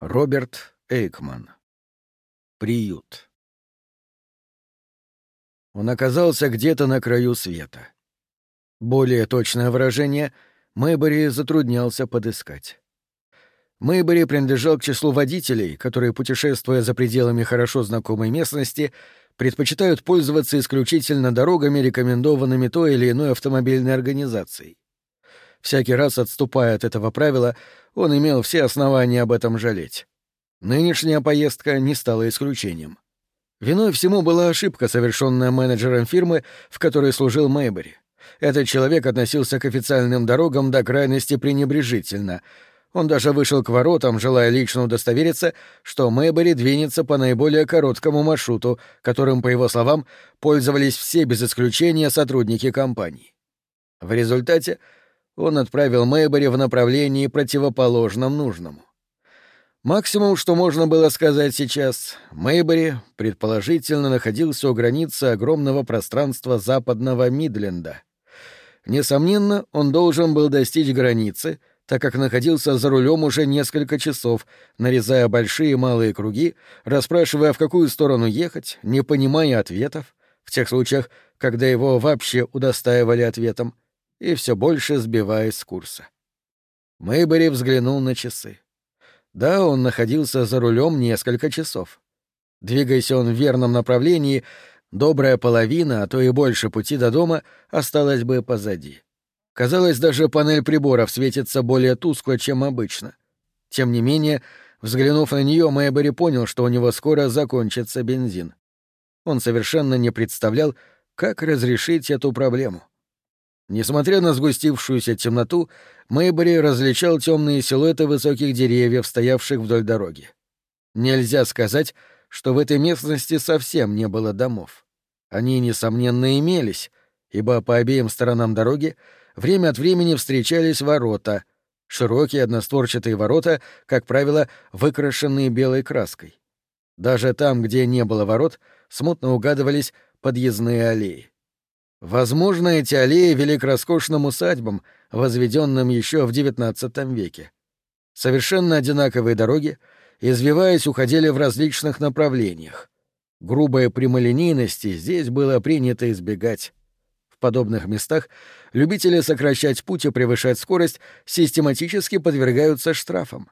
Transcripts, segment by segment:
Роберт Эйкман. Приют. Он оказался где-то на краю света. Более точное выражение Мэйбори затруднялся подыскать. Мэйбори принадлежал к числу водителей, которые, путешествуя за пределами хорошо знакомой местности, предпочитают пользоваться исключительно дорогами, рекомендованными той или иной автомобильной организацией. Всякий раз отступая от этого правила, он имел все основания об этом жалеть. Нынешняя поездка не стала исключением. Виной всему была ошибка, совершенная менеджером фирмы, в которой служил Мэйбери. Этот человек относился к официальным дорогам до крайности пренебрежительно. Он даже вышел к воротам, желая лично удостовериться, что Мэйбери двинется по наиболее короткому маршруту, которым, по его словам, пользовались все без исключения сотрудники компании. В результате он отправил Мэйбери в направлении противоположном нужному. Максимум, что можно было сказать сейчас, Мэйбери, предположительно, находился у границы огромного пространства западного Мидленда. Несомненно, он должен был достичь границы, так как находился за рулем уже несколько часов, нарезая большие и малые круги, расспрашивая, в какую сторону ехать, не понимая ответов, в тех случаях, когда его вообще удостаивали ответом — и все больше сбиваясь с курса. Мэйбери взглянул на часы. Да, он находился за рулем несколько часов. Двигаясь он в верном направлении, добрая половина, а то и больше пути до дома осталась бы позади. Казалось, даже панель приборов светится более тускло, чем обычно. Тем не менее, взглянув на нее, Мэйбери понял, что у него скоро закончится бензин. Он совершенно не представлял, как разрешить эту проблему. Несмотря на сгустившуюся темноту, Мэйбори различал темные силуэты высоких деревьев, стоявших вдоль дороги. Нельзя сказать, что в этой местности совсем не было домов. Они, несомненно, имелись, ибо по обеим сторонам дороги время от времени встречались ворота, широкие одностворчатые ворота, как правило, выкрашенные белой краской. Даже там, где не было ворот, смутно угадывались подъездные аллеи. Возможно, эти аллеи вели к роскошным усадьбам, возведенным еще в XIX веке. Совершенно одинаковые дороги, извиваясь, уходили в различных направлениях. Грубой прямолинейности здесь было принято избегать. В подобных местах любители сокращать путь и превышать скорость систематически подвергаются штрафам.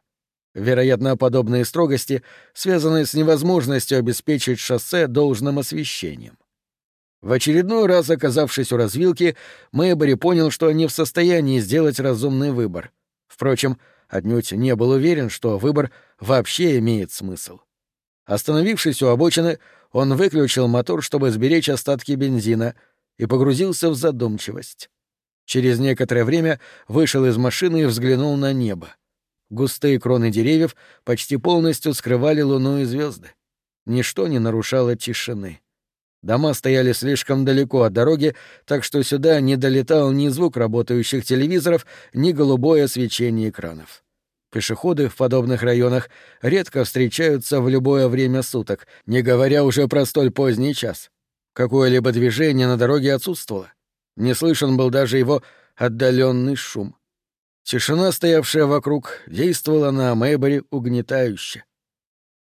Вероятно, подобные строгости связаны с невозможностью обеспечить шоссе должным освещением. В очередной раз, оказавшись у развилки, Мэйбори понял, что не в состоянии сделать разумный выбор. Впрочем, отнюдь не был уверен, что выбор вообще имеет смысл. Остановившись у обочины, он выключил мотор, чтобы сберечь остатки бензина, и погрузился в задумчивость. Через некоторое время вышел из машины и взглянул на небо. Густые кроны деревьев почти полностью скрывали луну и звезды. Ничто не нарушало тишины. Дома стояли слишком далеко от дороги, так что сюда не долетал ни звук работающих телевизоров, ни голубое свечение экранов. Пешеходы в подобных районах редко встречаются в любое время суток, не говоря уже про столь поздний час. Какое-либо движение на дороге отсутствовало. Не слышен был даже его отдаленный шум. Тишина, стоявшая вокруг, действовала на Мэйбори угнетающе.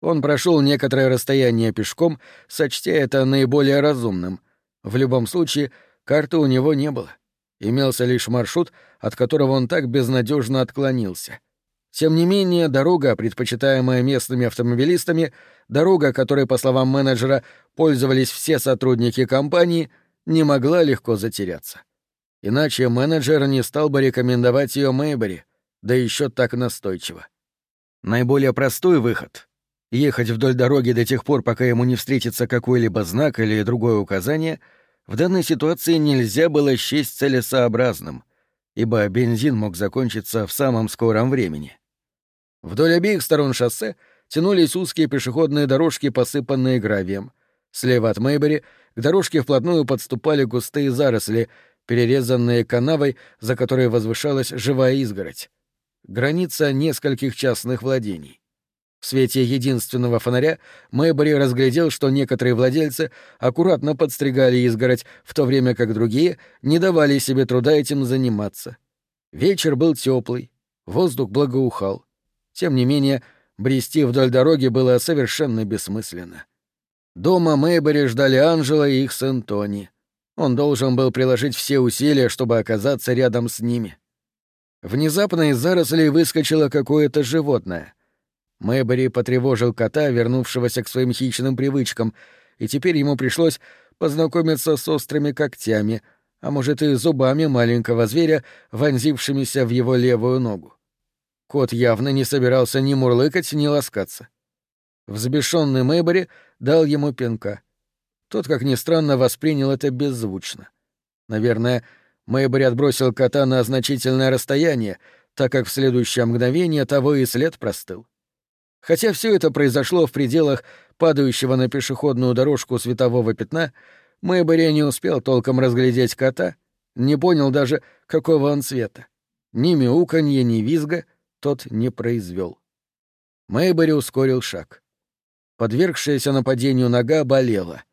Он прошел некоторое расстояние пешком, сочтя это наиболее разумным. В любом случае, карты у него не было. Имелся лишь маршрут, от которого он так безнадежно отклонился. Тем не менее, дорога, предпочитаемая местными автомобилистами, дорога, которой, по словам менеджера, пользовались все сотрудники компании, не могла легко затеряться. Иначе менеджер не стал бы рекомендовать ее Мэйбери, да еще так настойчиво. Наиболее простой выход ехать вдоль дороги до тех пор, пока ему не встретится какой-либо знак или другое указание, в данной ситуации нельзя было счесть целесообразным, ибо бензин мог закончиться в самом скором времени. Вдоль обеих сторон шоссе тянулись узкие пешеходные дорожки, посыпанные гравием. Слева от Мэйбери к дорожке вплотную подступали густые заросли, перерезанные канавой, за которой возвышалась живая изгородь. Граница нескольких частных владений. В свете единственного фонаря Мэйбори разглядел, что некоторые владельцы аккуратно подстригали изгородь, в то время как другие не давали себе труда этим заниматься. Вечер был теплый, воздух благоухал. Тем не менее, брести вдоль дороги было совершенно бессмысленно. Дома Мэйбери ждали Анжела и их сын Тони. Он должен был приложить все усилия, чтобы оказаться рядом с ними. Внезапно из зарослей выскочило какое-то животное. Мэйбери потревожил кота, вернувшегося к своим хищным привычкам, и теперь ему пришлось познакомиться с острыми когтями, а может и зубами маленького зверя, вонзившимися в его левую ногу. Кот явно не собирался ни мурлыкать, ни ласкаться. Взбешенный Мэйбери дал ему пинка. Тот, как ни странно, воспринял это беззвучно. Наверное, Мэйбери отбросил кота на значительное расстояние, так как в следующее мгновение того и след простыл. Хотя все это произошло в пределах падающего на пешеходную дорожку светового пятна, Мэйбери не успел толком разглядеть кота, не понял даже, какого он цвета. Ни мяуканья, ни визга тот не произвел. Мэйбери ускорил шаг. Подвергшаяся нападению нога болела.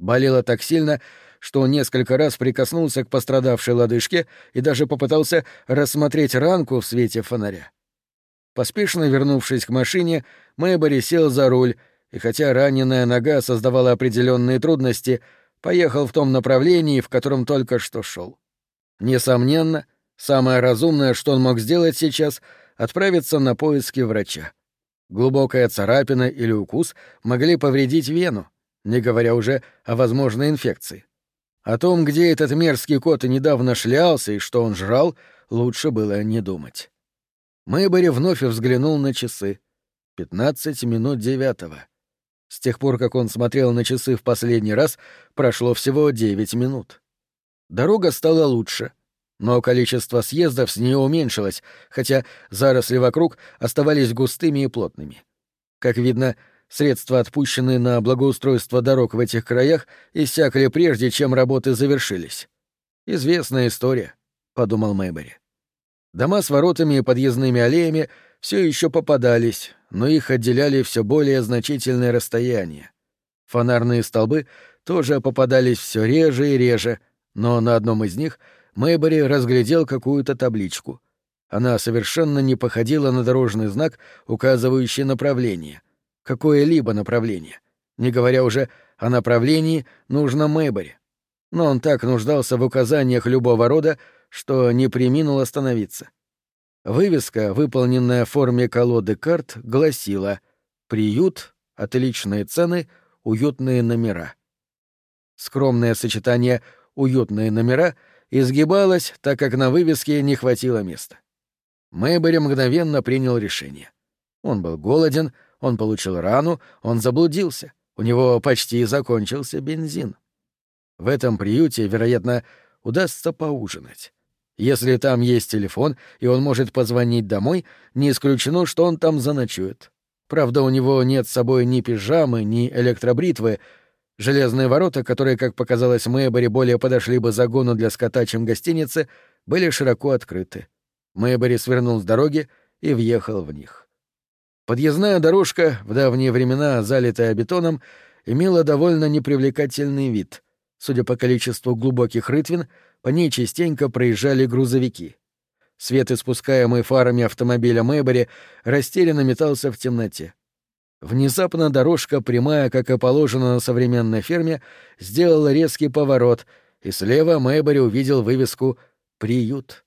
Болела так сильно, что он несколько раз прикоснулся к пострадавшей лодыжке и даже попытался рассмотреть ранку в свете фонаря. Поспешно вернувшись к машине, Мэйбори сел за руль, и хотя раненая нога создавала определенные трудности, поехал в том направлении, в котором только что шел. Несомненно, самое разумное, что он мог сделать сейчас — отправиться на поиски врача. Глубокая царапина или укус могли повредить вену, не говоря уже о возможной инфекции. О том, где этот мерзкий кот недавно шлялся и что он жрал, лучше было не думать. Мэйбори вновь взглянул на часы. Пятнадцать минут девятого. С тех пор, как он смотрел на часы в последний раз, прошло всего девять минут. Дорога стала лучше — но количество съездов с нее уменьшилось, хотя заросли вокруг оставались густыми и плотными. Как видно, средства, отпущенные на благоустройство дорог в этих краях, иссякли прежде, чем работы завершились. «Известная история», — подумал Мэйбери. Дома с воротами и подъездными аллеями все еще попадались, но их отделяли все более значительные расстояния. Фонарные столбы тоже попадались все реже и реже, но на одном из них — Мэйбори разглядел какую-то табличку. Она совершенно не походила на дорожный знак, указывающий направление. Какое-либо направление. Не говоря уже о направлении, нужно Мэйбори. Но он так нуждался в указаниях любого рода, что не приминул остановиться. Вывеска, выполненная в форме колоды карт, гласила «Приют, отличные цены, уютные номера». Скромное сочетание «уютные номера» — изгибалась, так как на вывеске не хватило места. Мэйбери мгновенно принял решение. Он был голоден, он получил рану, он заблудился, у него почти закончился бензин. В этом приюте, вероятно, удастся поужинать. Если там есть телефон, и он может позвонить домой, не исключено, что он там заночует. Правда, у него нет с собой ни пижамы, ни электробритвы, Железные ворота, которые, как показалось Мэйбори, более подошли бы загону для скота, чем гостинице, были широко открыты. Мэйбори свернул с дороги и въехал в них. Подъездная дорожка, в давние времена залитая бетоном, имела довольно непривлекательный вид. Судя по количеству глубоких рытвин, по ней частенько проезжали грузовики. Свет, испускаемый фарами автомобиля Мэйбори, растерянно метался в темноте. Внезапно дорожка, прямая, как и положено на современной ферме, сделала резкий поворот, и слева Мэйбори увидел вывеску «Приют».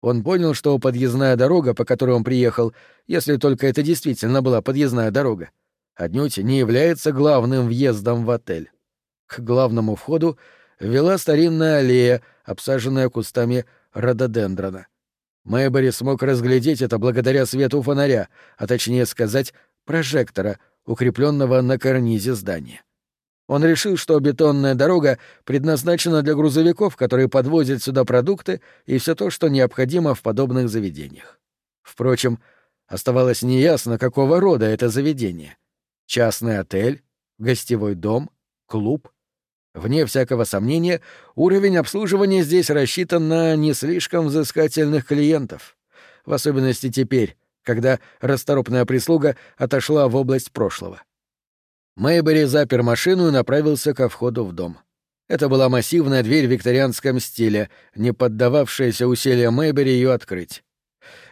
Он понял, что подъездная дорога, по которой он приехал, если только это действительно была подъездная дорога, отнюдь не является главным въездом в отель. К главному входу вела старинная аллея, обсаженная кустами рододендрона. Мэйбори смог разглядеть это благодаря свету фонаря, а точнее сказать, прожектора, укрепленного на карнизе здания. Он решил, что бетонная дорога предназначена для грузовиков, которые подвозят сюда продукты и все то, что необходимо в подобных заведениях. Впрочем, оставалось неясно, какого рода это заведение. Частный отель, гостевой дом, клуб. Вне всякого сомнения, уровень обслуживания здесь рассчитан на не слишком взыскательных клиентов. В особенности теперь, когда расторопная прислуга отошла в область прошлого. Мэйбери запер машину и направился ко входу в дом. Это была массивная дверь в викторианском стиле, не поддававшаяся усилиям Мэйбери ее открыть.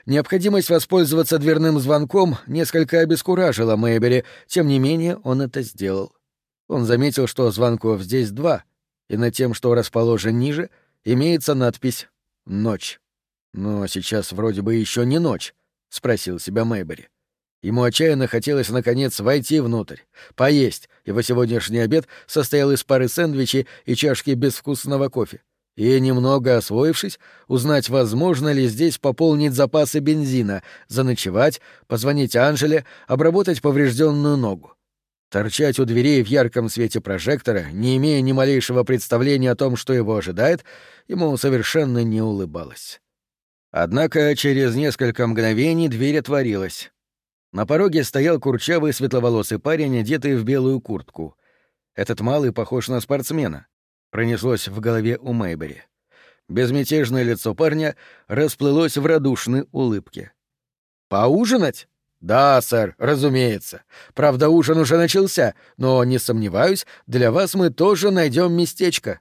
Необходимость воспользоваться дверным звонком несколько обескуражила Мэйбери, тем не менее он это сделал. Он заметил, что звонков здесь два, и над тем, что расположен ниже, имеется надпись «Ночь». «Но сейчас вроде бы еще не ночь», — спросил себя Мэйбери. Ему отчаянно хотелось, наконец, войти внутрь, поесть. Его сегодняшний обед состоял из пары сэндвичей и чашки безвкусного кофе. И, немного освоившись, узнать, возможно ли здесь пополнить запасы бензина, заночевать, позвонить Анжеле, обработать поврежденную ногу. Торчать у дверей в ярком свете прожектора, не имея ни малейшего представления о том, что его ожидает, ему совершенно не улыбалось. Однако через несколько мгновений дверь отворилась. На пороге стоял курчавый светловолосый парень, одетый в белую куртку. Этот малый похож на спортсмена. Пронеслось в голове у Мэйбери. Безмятежное лицо парня расплылось в радушной улыбке. «Поужинать?» «Да, сэр, разумеется. Правда, ужин уже начался, но, не сомневаюсь, для вас мы тоже найдем местечко».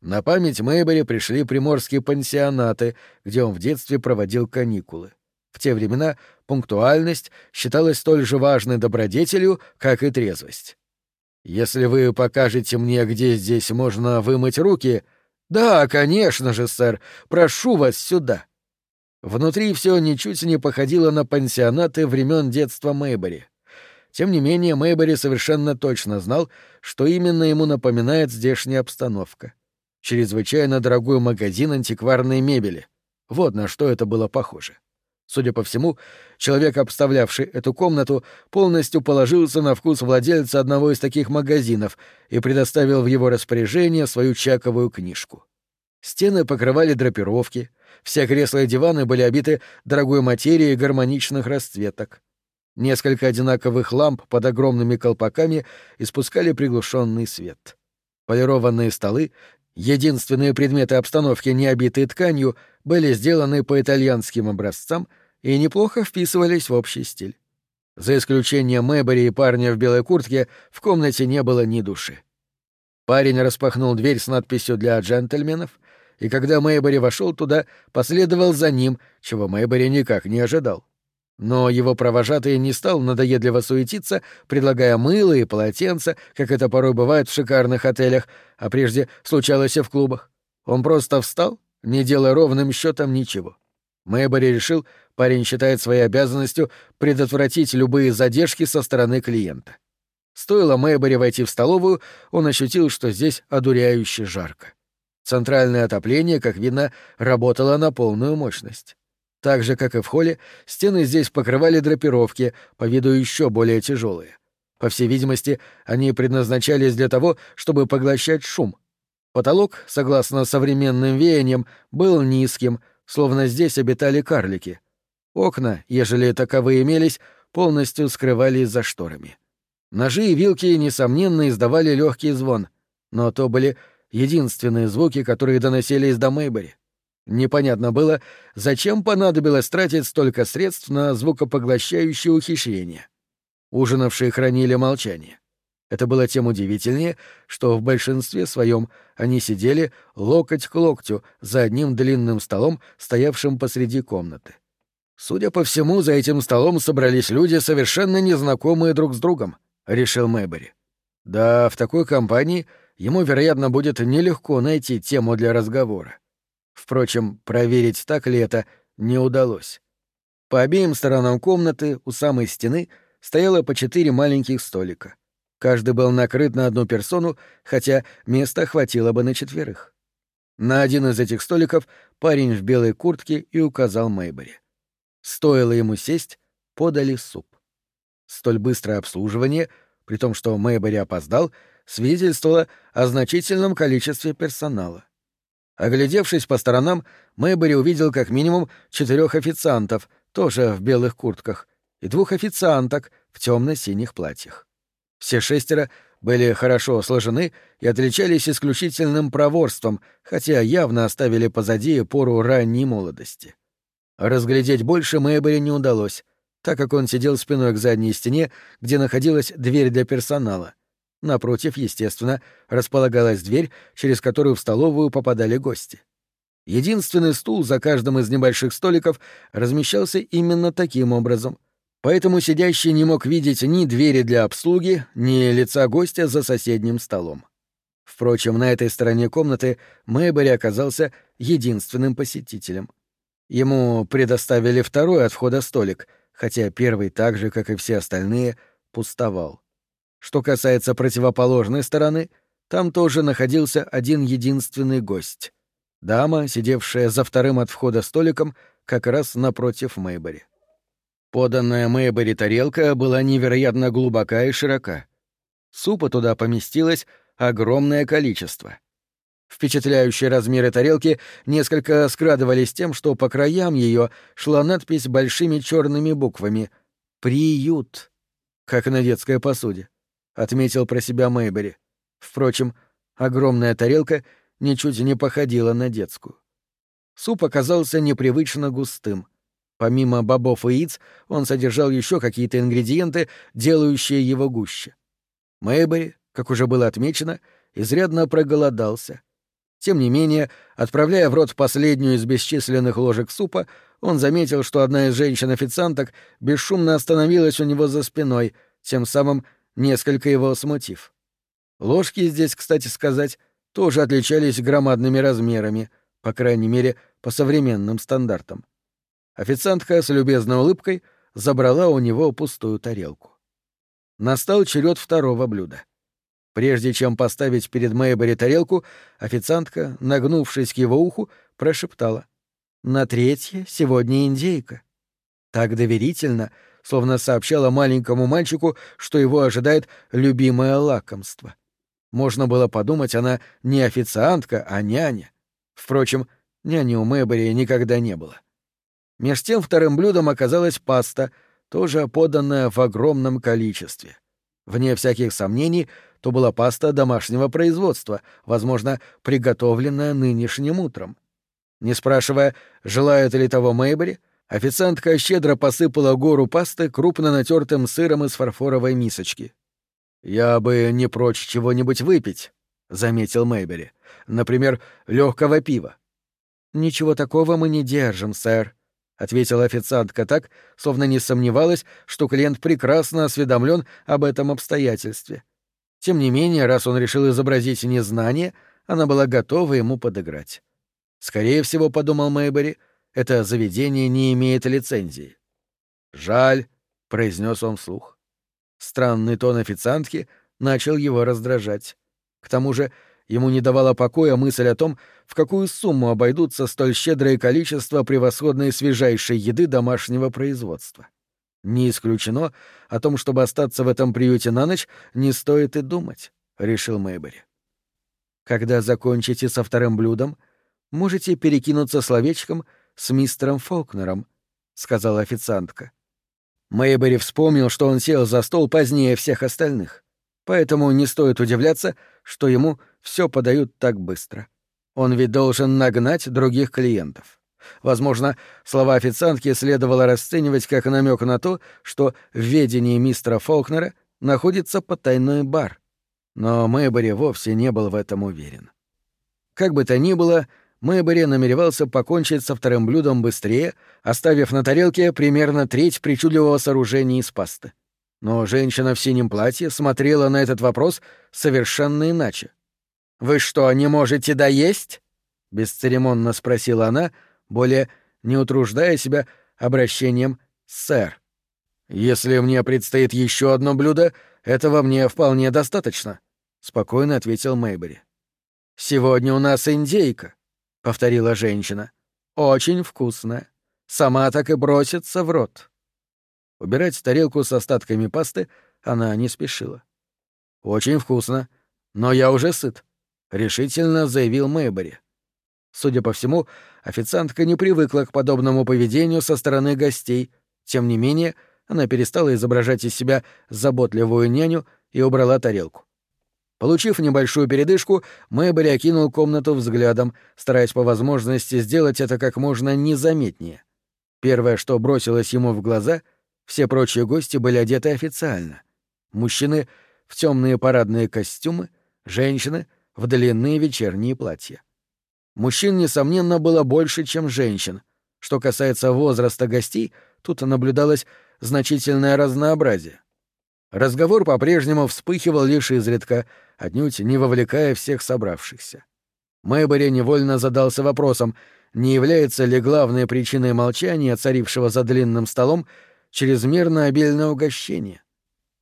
На память Мэйбери пришли приморские пансионаты, где он в детстве проводил каникулы. В те времена пунктуальность считалась столь же важной добродетелью, как и трезвость. «Если вы покажете мне, где здесь можно вымыть руки...» «Да, конечно же, сэр. Прошу вас сюда». Внутри все ничуть не походило на пансионаты времен детства Мэйбери. Тем не менее, Мэйбери совершенно точно знал, что именно ему напоминает здешняя обстановка. Чрезвычайно дорогой магазин антикварной мебели. Вот на что это было похоже. Судя по всему, человек, обставлявший эту комнату, полностью положился на вкус владельца одного из таких магазинов и предоставил в его распоряжение свою чаковую книжку. Стены покрывали драпировки, все кресла и диваны были обиты дорогой материей гармоничных расцветок. Несколько одинаковых ламп под огромными колпаками испускали приглушенный свет. Полированные столы, единственные предметы обстановки, не обитые тканью, были сделаны по итальянским образцам — и неплохо вписывались в общий стиль. За исключением Мэбери и парня в белой куртке в комнате не было ни души. Парень распахнул дверь с надписью «Для джентльменов», и когда Мэйбери вошел туда, последовал за ним, чего Мэйбери никак не ожидал. Но его провожатый не стал надоедливо суетиться, предлагая мыло и полотенца, как это порой бывает в шикарных отелях, а прежде случалось и в клубах. Он просто встал, не делая ровным счетом ничего. Мэйбери решил, парень считает своей обязанностью предотвратить любые задержки со стороны клиента. Стоило Мэйбери войти в столовую, он ощутил, что здесь одуряюще жарко. Центральное отопление, как видно, работало на полную мощность. Так же, как и в холле, стены здесь покрывали драпировки, по виду еще более тяжелые. По всей видимости, они предназначались для того, чтобы поглощать шум. Потолок, согласно современным веяниям, был низким, словно здесь обитали карлики. Окна, ежели таковые имелись, полностью скрывались за шторами. Ножи и вилки, несомненно, издавали легкий звон, но то были единственные звуки, которые доносились до Мэйбери. Непонятно было, зачем понадобилось тратить столько средств на звукопоглощающее ухищрение. Ужинавшие хранили молчание. Это было тем удивительнее, что в большинстве своем они сидели локоть к локтю за одним длинным столом, стоявшим посреди комнаты. Судя по всему, за этим столом собрались люди, совершенно незнакомые друг с другом, — решил Мэйбери. Да, в такой компании ему, вероятно, будет нелегко найти тему для разговора. Впрочем, проверить, так ли это, не удалось. По обеим сторонам комнаты, у самой стены, стояло по четыре маленьких столика — Каждый был накрыт на одну персону, хотя места хватило бы на четверых. На один из этих столиков парень в белой куртке и указал Мэйбери. Стоило ему сесть, подали суп. Столь быстрое обслуживание, при том, что Мэйбери опоздал, свидетельствовало о значительном количестве персонала. Оглядевшись по сторонам, Мэйбери увидел как минимум четырех официантов, тоже в белых куртках, и двух официанток в темно-синих платьях. Все шестеро были хорошо сложены и отличались исключительным проворством, хотя явно оставили позади пору ранней молодости. Разглядеть больше Мэйбери не удалось, так как он сидел спиной к задней стене, где находилась дверь для персонала. Напротив, естественно, располагалась дверь, через которую в столовую попадали гости. Единственный стул за каждым из небольших столиков размещался именно таким образом, поэтому сидящий не мог видеть ни двери для обслуги, ни лица гостя за соседним столом. Впрочем, на этой стороне комнаты Мэйбери оказался единственным посетителем. Ему предоставили второй от входа столик, хотя первый, так же, как и все остальные, пустовал. Что касается противоположной стороны, там тоже находился один единственный гость — дама, сидевшая за вторым от входа столиком, как раз напротив Мэйбери. Поданная Мэйбери тарелка была невероятно глубока и широка. Супа туда поместилось огромное количество. Впечатляющие размеры тарелки несколько скрадывались тем, что по краям ее шла надпись большими черными буквами «Приют», как на детской посуде, — отметил про себя Мэйбери. Впрочем, огромная тарелка ничуть не походила на детскую. Суп оказался непривычно густым. Помимо бобов и яиц, он содержал еще какие-то ингредиенты, делающие его гуще. Мэйбери, как уже было отмечено, изрядно проголодался. Тем не менее, отправляя в рот последнюю из бесчисленных ложек супа, он заметил, что одна из женщин-официанток бесшумно остановилась у него за спиной, тем самым несколько его смутив. Ложки здесь, кстати сказать, тоже отличались громадными размерами, по крайней мере, по современным стандартам. Официантка с любезной улыбкой забрала у него пустую тарелку. Настал черед второго блюда — Прежде чем поставить перед Мэйбери тарелку, официантка, нагнувшись к его уху, прошептала. «На третье сегодня индейка». Так доверительно, словно сообщала маленькому мальчику, что его ожидает любимое лакомство. Можно было подумать, она не официантка, а няня. Впрочем, няни у Мэйбери никогда не было. Меж тем вторым блюдом оказалась паста, тоже поданная в огромном количестве. Вне всяких сомнений — то была паста домашнего производства, возможно, приготовленная нынешним утром. Не спрашивая, желает ли того Мэйбери, официантка щедро посыпала гору пасты крупно натертым сыром из фарфоровой мисочки. «Я бы не прочь чего-нибудь выпить», — заметил Мэйбери. «Например, легкого пива». «Ничего такого мы не держим, сэр», — ответила официантка так, словно не сомневалась, что клиент прекрасно осведомлен об этом обстоятельстве. Тем не менее, раз он решил изобразить незнание, она была готова ему подыграть. Скорее всего, подумал Мэйбери, это заведение не имеет лицензии. «Жаль», — произнес он вслух. Странный тон официантки начал его раздражать. К тому же ему не давала покоя мысль о том, в какую сумму обойдутся столь щедрое количество превосходной свежайшей еды домашнего производства. Не исключено, о том, чтобы остаться в этом приюте на ночь, не стоит и думать, — решил Мэйбери. Когда закончите со вторым блюдом, можете перекинуться словечком с мистером Фолкнером, — сказала официантка. Мэйбери вспомнил, что он сел за стол позднее всех остальных, поэтому не стоит удивляться, что ему все подают так быстро. Он ведь должен нагнать других клиентов. Возможно, слова официантки следовало расценивать как намек на то, что в ведении мистера Фолкнера находится потайной бар. Но Мэйбери вовсе не был в этом уверен. Как бы то ни было, Мэйбери намеревался покончить со вторым блюдом быстрее, оставив на тарелке примерно треть причудливого сооружения из пасты. Но женщина в синем платье смотрела на этот вопрос совершенно иначе. «Вы что, не можете доесть?» — бесцеремонно спросила она, более не утруждая себя обращением «сэр». «Если мне предстоит еще одно блюдо, этого мне вполне достаточно», — спокойно ответил Мэйбери. «Сегодня у нас индейка», — повторила женщина. «Очень вкусная. Сама так и бросится в рот». Убирать тарелку с остатками пасты она не спешила. «Очень вкусно, но я уже сыт», — решительно заявил Мэйбери. Судя по всему, официантка не привыкла к подобному поведению со стороны гостей. Тем не менее, она перестала изображать из себя заботливую няню и убрала тарелку. Получив небольшую передышку, Мэйбери окинул комнату взглядом, стараясь по возможности сделать это как можно незаметнее. Первое, что бросилось ему в глаза, все прочие гости были одеты официально. Мужчины — в темные парадные костюмы, женщины — в длинные вечерние платья. Мужчин, несомненно, было больше, чем женщин. Что касается возраста гостей, тут наблюдалось значительное разнообразие. Разговор по-прежнему вспыхивал лишь изредка, отнюдь не вовлекая всех собравшихся. Мэйбори невольно задался вопросом, не является ли главной причиной молчания, царившего за длинным столом, чрезмерно обильное угощение.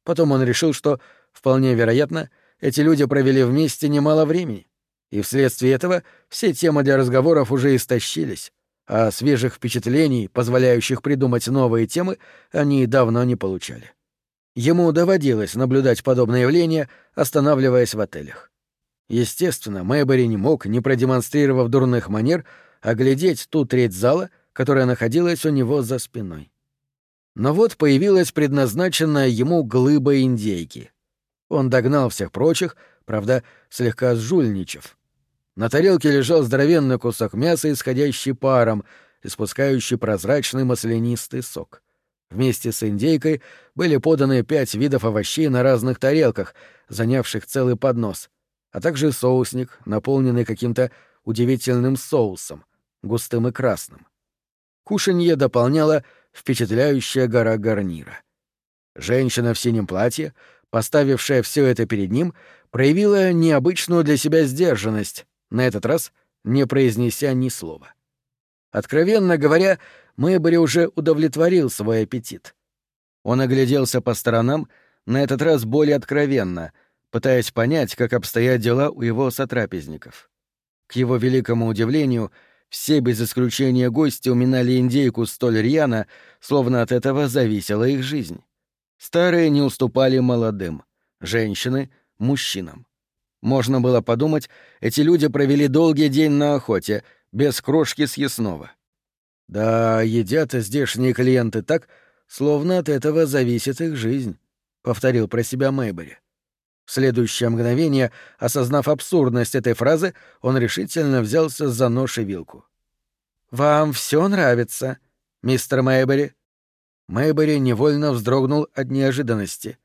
Потом он решил, что, вполне вероятно, эти люди провели вместе немало времени, и вследствие этого все темы для разговоров уже истощились, а свежих впечатлений, позволяющих придумать новые темы, они давно не получали. Ему доводилось наблюдать подобные явления, останавливаясь в отелях. Естественно, Мэйбери не мог, не продемонстрировав дурных манер, оглядеть ту треть зала, которая находилась у него за спиной. Но вот появилась предназначенная ему глыба индейки. Он догнал всех прочих, правда, слегка сжульничав. На тарелке лежал здоровенный кусок мяса, исходящий паром, испускающий прозрачный маслянистый сок. Вместе с индейкой были поданы пять видов овощей на разных тарелках, занявших целый поднос, а также соусник, наполненный каким-то удивительным соусом, густым и красным. Кушанье дополняла впечатляющая гора гарнира. Женщина в синем платье, поставившая все это перед ним, проявила необычную для себя сдержанность, на этот раз не произнеся ни слова. Откровенно говоря, Мэйбори уже удовлетворил свой аппетит. Он огляделся по сторонам, на этот раз более откровенно, пытаясь понять, как обстоят дела у его сотрапезников. К его великому удивлению, все без исключения гости уминали индейку столь рьяно, словно от этого зависела их жизнь. Старые не уступали молодым, женщины — мужчинам. Можно было подумать, эти люди провели долгий день на охоте, без крошки съестного. Да, едят здешние клиенты так, словно от этого зависит их жизнь, — повторил про себя Мэйбери. В следующее мгновение, осознав абсурдность этой фразы, он решительно взялся за нож и вилку. «Вам все нравится, мистер Мэйбери?» Мэйбери невольно вздрогнул от неожиданности.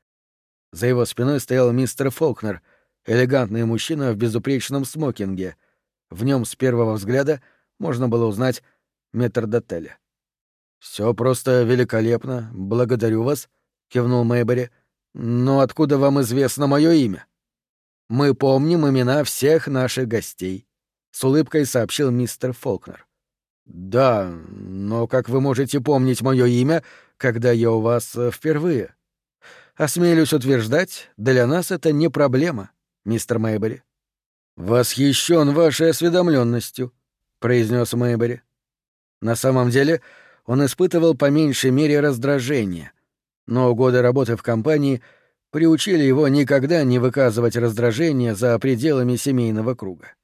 За его спиной стоял мистер Фолкнер, элегантный мужчина в безупречном смокинге. В нем с первого взгляда можно было узнать метрдотеля. «Все просто великолепно, благодарю вас», — кивнул Мэйбери. «Но откуда вам известно мое имя?» «Мы помним имена всех наших гостей», — с улыбкой сообщил мистер Фолкнер. «Да, но как вы можете помнить мое имя, когда я у вас э, впервые?» «Осмелюсь утверждать, для нас это не проблема, мистер Мэйбери». «Восхищен вашей осведомленностью», — произнес Мэйбери. На самом деле он испытывал по меньшей мере раздражение, но годы работы в компании приучили его никогда не выказывать раздражение за пределами семейного круга.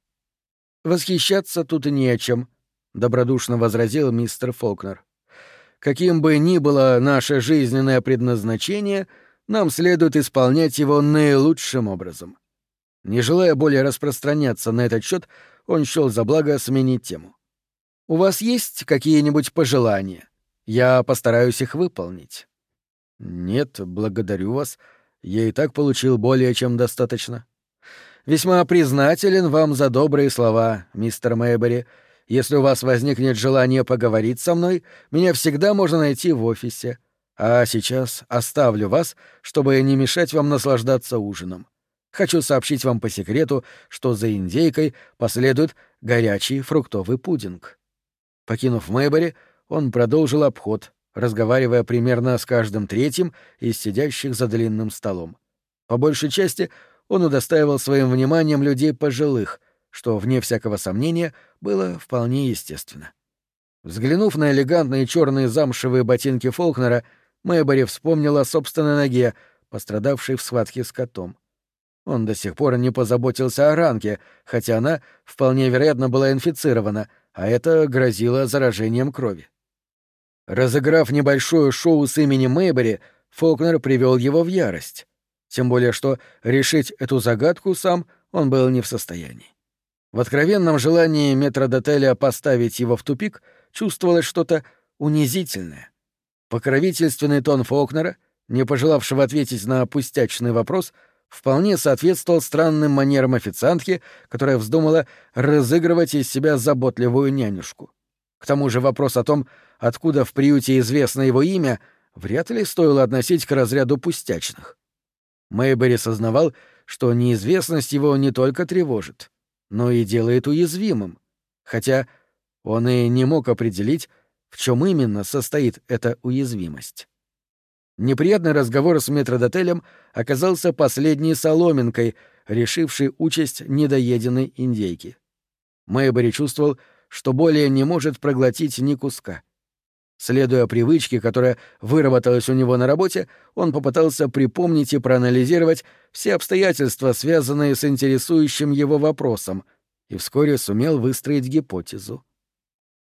«Восхищаться тут не о чем», — добродушно возразил мистер Фолкнер. «Каким бы ни было наше жизненное предназначение, нам следует исполнять его наилучшим образом». Не желая более распространяться на этот счет, он счел за благо сменить тему. У вас есть какие-нибудь пожелания? Я постараюсь их выполнить. Нет, благодарю вас. Я и так получил более чем достаточно. Весьма признателен вам за добрые слова, мистер Мэйбери. Если у вас возникнет желание поговорить со мной, меня всегда можно найти в офисе. А сейчас оставлю вас, чтобы не мешать вам наслаждаться ужином. Хочу сообщить вам по секрету, что за индейкой последует горячий фруктовый пудинг. Покинув Мэйбори, он продолжил обход, разговаривая примерно с каждым третьим из сидящих за длинным столом. По большей части он удостаивал своим вниманием людей пожилых, что, вне всякого сомнения, было вполне естественно. Взглянув на элегантные черные замшевые ботинки Фолкнера, Мэйбори вспомнил о собственной ноге, пострадавшей в схватке с котом. Он до сих пор не позаботился о ранке, хотя она, вполне вероятно, была инфицирована — а это грозило заражением крови. Разыграв небольшое шоу с именем Мэйбери, Фолкнер привел его в ярость. Тем более, что решить эту загадку сам он был не в состоянии. В откровенном желании метродотеля поставить его в тупик чувствовалось что-то унизительное. Покровительственный тон Фолкнера, не пожелавшего ответить на пустячный вопрос, вполне соответствовал странным манерам официантки, которая вздумала разыгрывать из себя заботливую нянюшку. К тому же вопрос о том, откуда в приюте известно его имя, вряд ли стоило относить к разряду пустячных. Мэйбери сознавал, что неизвестность его не только тревожит, но и делает уязвимым, хотя он и не мог определить, в чем именно состоит эта уязвимость. Неприятный разговор с метродотелем оказался последней соломинкой, решившей участь недоеденной индейки. Мэйбери чувствовал, что более не может проглотить ни куска. Следуя привычке, которая выработалась у него на работе, он попытался припомнить и проанализировать все обстоятельства, связанные с интересующим его вопросом, и вскоре сумел выстроить гипотезу.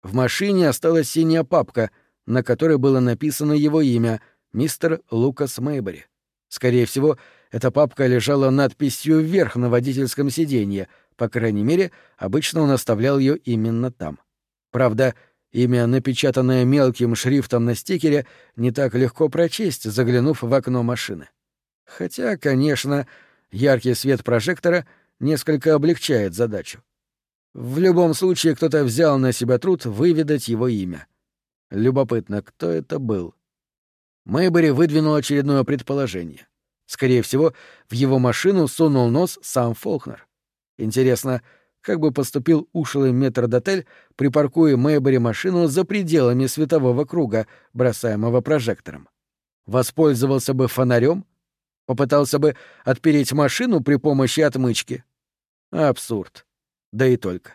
В машине осталась синяя папка, на которой было написано его имя — мистер Лукас Мейбери. Скорее всего, эта папка лежала надписью вверх на водительском сиденье — по крайней мере, обычно он оставлял ее именно там. Правда, имя, напечатанное мелким шрифтом на стикере, не так легко прочесть, заглянув в окно машины. Хотя, конечно, яркий свет прожектора несколько облегчает задачу. В любом случае, кто-то взял на себя труд выведать его имя. Любопытно, кто это был. Мэйбери выдвинул очередное предположение. Скорее всего, в его машину сунул нос сам Фолкнер. Интересно, как бы поступил ушлый метрдотель, припаркуя Мэйбери машину за пределами светового круга, бросаемого прожектором? Воспользовался бы фонарем? Попытался бы отпереть машину при помощи отмычки? Абсурд. Да и только.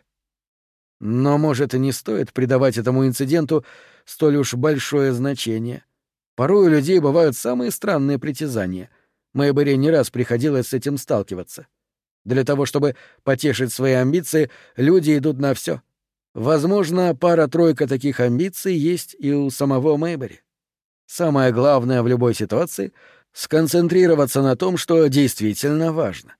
Но, может, и не стоит придавать этому инциденту столь уж большое значение. Порой у людей бывают самые странные притязания. Мэйбери не раз приходилось с этим сталкиваться. Для того, чтобы потешить свои амбиции, люди идут на все. Возможно, пара-тройка таких амбиций есть и у самого Мэйбери. Самое главное в любой ситуации — сконцентрироваться на том, что действительно важно.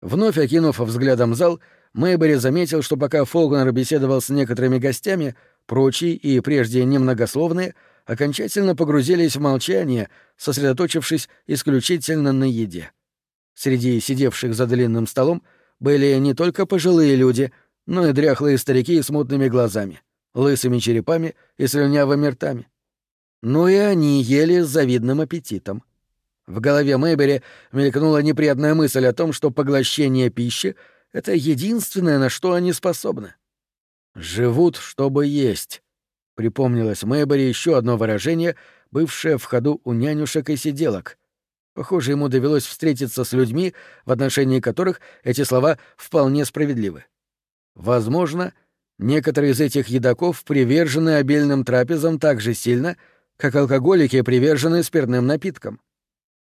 Вновь окинув взглядом зал, Мэйбери заметил, что пока Фолкнер беседовал с некоторыми гостями, прочие и прежде немногословные окончательно погрузились в молчание, сосредоточившись исключительно на еде. Среди сидевших за длинным столом были не только пожилые люди, но и дряхлые старики с мутными глазами, лысыми черепами и слюнявыми ртами. Ну и они ели с завидным аппетитом. В голове Мэйбери мелькнула неприятная мысль о том, что поглощение пищи — это единственное, на что они способны. «Живут, чтобы есть», — припомнилось Мэйбери еще одно выражение, бывшее в ходу у нянюшек и сиделок — Похоже, ему довелось встретиться с людьми, в отношении которых эти слова вполне справедливы. Возможно, некоторые из этих едоков привержены обильным трапезам так же сильно, как алкоголики привержены спиртным напиткам.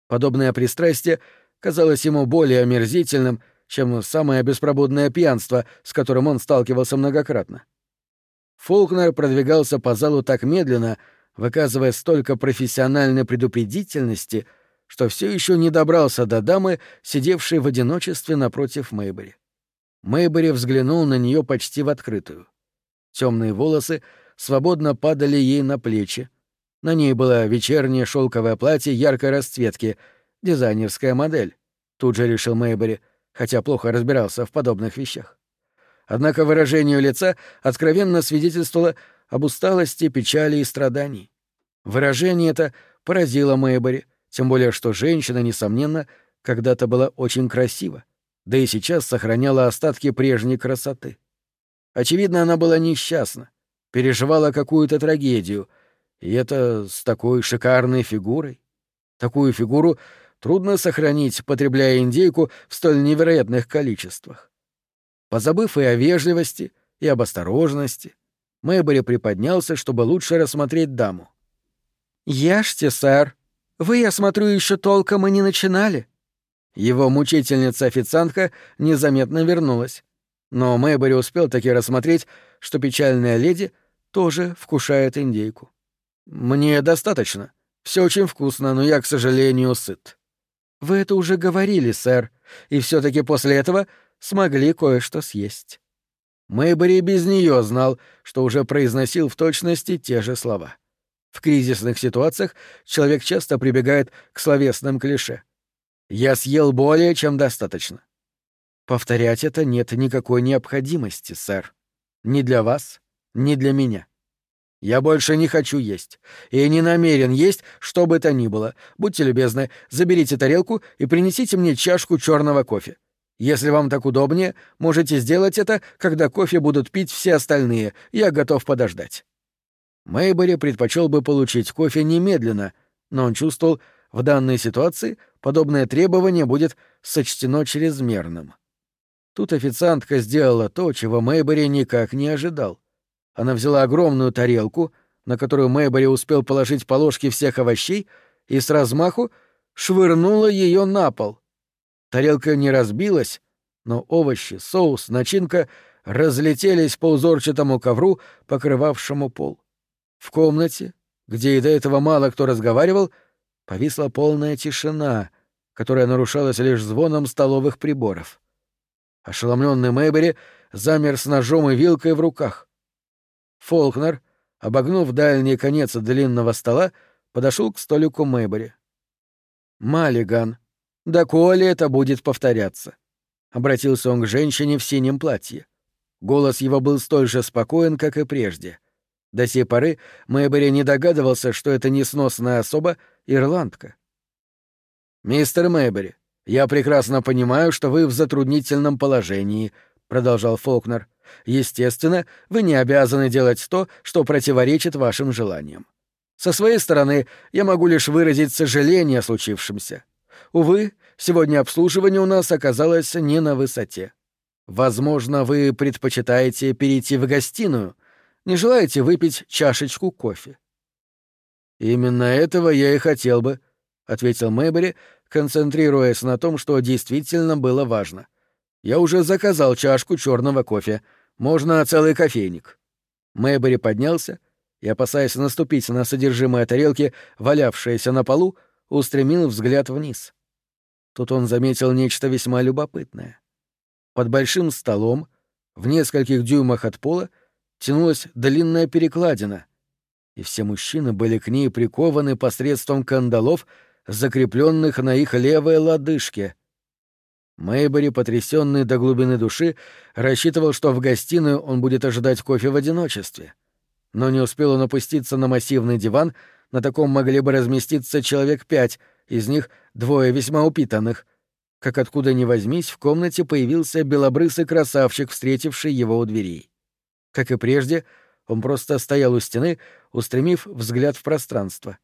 Подобное пристрастие казалось ему более омерзительным, чем самое беспробудное пьянство, с которым он сталкивался многократно. Фолкнер продвигался по залу так медленно, выказывая столько профессиональной предупредительности — что все еще не добрался до дамы, сидевшей в одиночестве напротив Мэйбери. Мэйбери взглянул на нее почти в открытую. Темные волосы свободно падали ей на плечи. На ней было вечернее шелковое платье яркой расцветки, дизайнерская модель. Тут же решил Мэйбери, хотя плохо разбирался в подобных вещах. Однако выражение лица откровенно свидетельствовало об усталости, печали и страданий. Выражение это поразило Мэйбери, тем более, что женщина, несомненно, когда-то была очень красива, да и сейчас сохраняла остатки прежней красоты. Очевидно, она была несчастна, переживала какую-то трагедию, и это с такой шикарной фигурой. Такую фигуру трудно сохранить, потребляя индейку в столь невероятных количествах. Позабыв и о вежливости, и об осторожности, Мэйбори приподнялся, чтобы лучше рассмотреть даму. «Ешьте, сэр», вы, я смотрю, еще толком и не начинали. Его мучительница-официантка незаметно вернулась. Но Мэйбори успел таки рассмотреть, что печальная леди тоже вкушает индейку. «Мне достаточно. Все очень вкусно, но я, к сожалению, сыт». «Вы это уже говорили, сэр, и все таки после этого смогли кое-что съесть». Мэйбори без нее знал, что уже произносил в точности те же слова. В кризисных ситуациях человек часто прибегает к словесным клише. Я съел более чем достаточно. Повторять это нет никакой необходимости, сэр. Ни для вас, ни для меня. Я больше не хочу есть. И не намерен есть, что бы то ни было. Будьте любезны, заберите тарелку и принесите мне чашку черного кофе. Если вам так удобнее, можете сделать это, когда кофе будут пить все остальные. Я готов подождать. Мэйбори предпочел бы получить кофе немедленно, но он чувствовал, в данной ситуации подобное требование будет сочтено чрезмерным. Тут официантка сделала то, чего Мэйбори никак не ожидал. Она взяла огромную тарелку, на которую Мэйбори успел положить по ложке всех овощей, и с размаху швырнула ее на пол. Тарелка не разбилась, но овощи, соус, начинка разлетелись по узорчатому ковру, покрывавшему пол. В комнате, где и до этого мало кто разговаривал, повисла полная тишина, которая нарушалась лишь звоном столовых приборов. Ошеломленный Мэйбери замер с ножом и вилкой в руках. Фолкнер, обогнув дальний конец длинного стола, подошел к столику Мэйбери. «Маллиган, доколе это будет повторяться?» — обратился он к женщине в синем платье. Голос его был столь же спокоен, как и прежде. До сей поры Мэйбери не догадывался, что это несносная особа — ирландка. «Мистер Мэйбери, я прекрасно понимаю, что вы в затруднительном положении», — продолжал Фолкнер. Естественно, вы не обязаны делать то, что противоречит вашим желаниям. Со своей стороны, я могу лишь выразить сожаление о случившемся. Увы, сегодня обслуживание у нас оказалось не на высоте. Возможно, вы предпочитаете перейти в гостиную, не желаете выпить чашечку кофе. Именно этого я и хотел бы, ответил Мэйбери, концентрируясь на том, что действительно было важно. Я уже заказал чашку черного кофе. Можно целый кофейник. Мэйбери поднялся и, опасаясь наступить на содержимое тарелки, валявшееся на полу, устремил взгляд вниз. Тут он заметил нечто весьма любопытное. Под большим столом, в нескольких дюймах от пола, тянулась длинная перекладина, и все мужчины были к ней прикованы посредством кандалов, закрепленных на их левой лодыжке — Мэйбори, потрясенный до глубины души, рассчитывал, что в гостиную он будет ожидать кофе в одиночестве. Но не успел он опуститься на массивный диван, на таком могли бы разместиться человек пять, из них двое весьма упитанных. Как откуда ни возьмись, в комнате появился белобрысый красавчик, встретивший его у дверей. Как и прежде, он просто стоял у стены, устремив взгляд в пространство.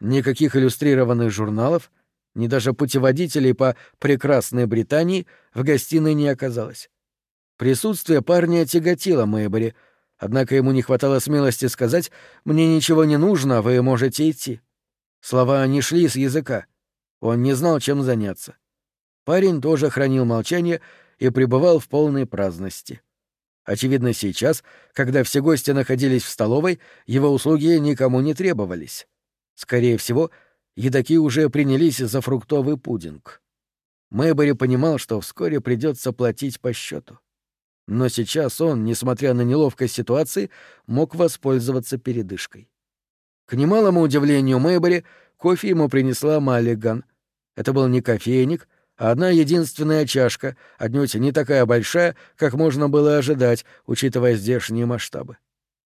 Никаких иллюстрированных журналов — ни даже путеводителей по прекрасной Британии в гостиной не оказалось. Присутствие парня тяготило Мэйбори, однако ему не хватало смелости сказать «мне ничего не нужно, вы можете идти». Слова не шли с языка. Он не знал, чем заняться. Парень тоже хранил молчание и пребывал в полной праздности. Очевидно, сейчас, когда все гости находились в столовой, его услуги никому не требовались. Скорее всего, едоки уже принялись за фруктовый пудинг. Мэйбори понимал, что вскоре придется платить по счету. Но сейчас он, несмотря на неловкость ситуации, мог воспользоваться передышкой. К немалому удивлению Мэйбори, кофе ему принесла Маллиган. Это был не кофейник, а одна единственная чашка, отнюдь не такая большая, как можно было ожидать, учитывая здешние масштабы.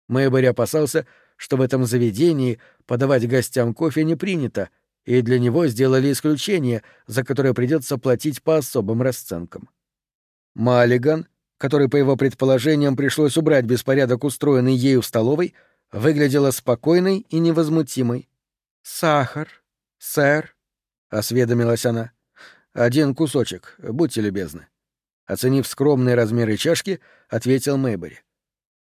Мэйбори опасался, что в этом заведении подавать гостям кофе не принято, и для него сделали исключение, за которое придется платить по особым расценкам. Маллиган, который, по его предположениям, пришлось убрать беспорядок, устроенный ею в столовой, выглядела спокойной и невозмутимой. «Сахар, сэр», — осведомилась она. «Один кусочек, будьте любезны». Оценив скромные размеры чашки, ответил Мэйбори.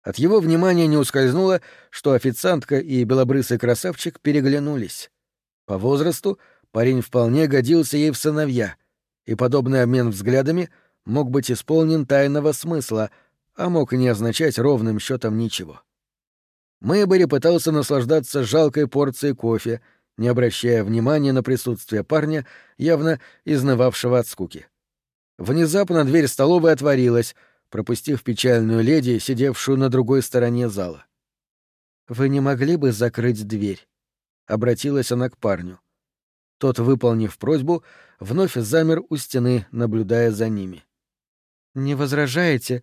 От его внимания не ускользнуло, что официантка и белобрысый красавчик переглянулись. По возрасту парень вполне годился ей в сыновья, и подобный обмен взглядами мог быть исполнен тайного смысла, а мог не означать ровным счетом ничего. Мэйбери пытался наслаждаться жалкой порцией кофе, не обращая внимания на присутствие парня, явно изнывавшего от скуки. Внезапно дверь столовой отворилась — пропустив печальную леди, сидевшую на другой стороне зала. «Вы не могли бы закрыть дверь?» — обратилась она к парню. Тот, выполнив просьбу, вновь замер у стены, наблюдая за ними. «Не возражаете,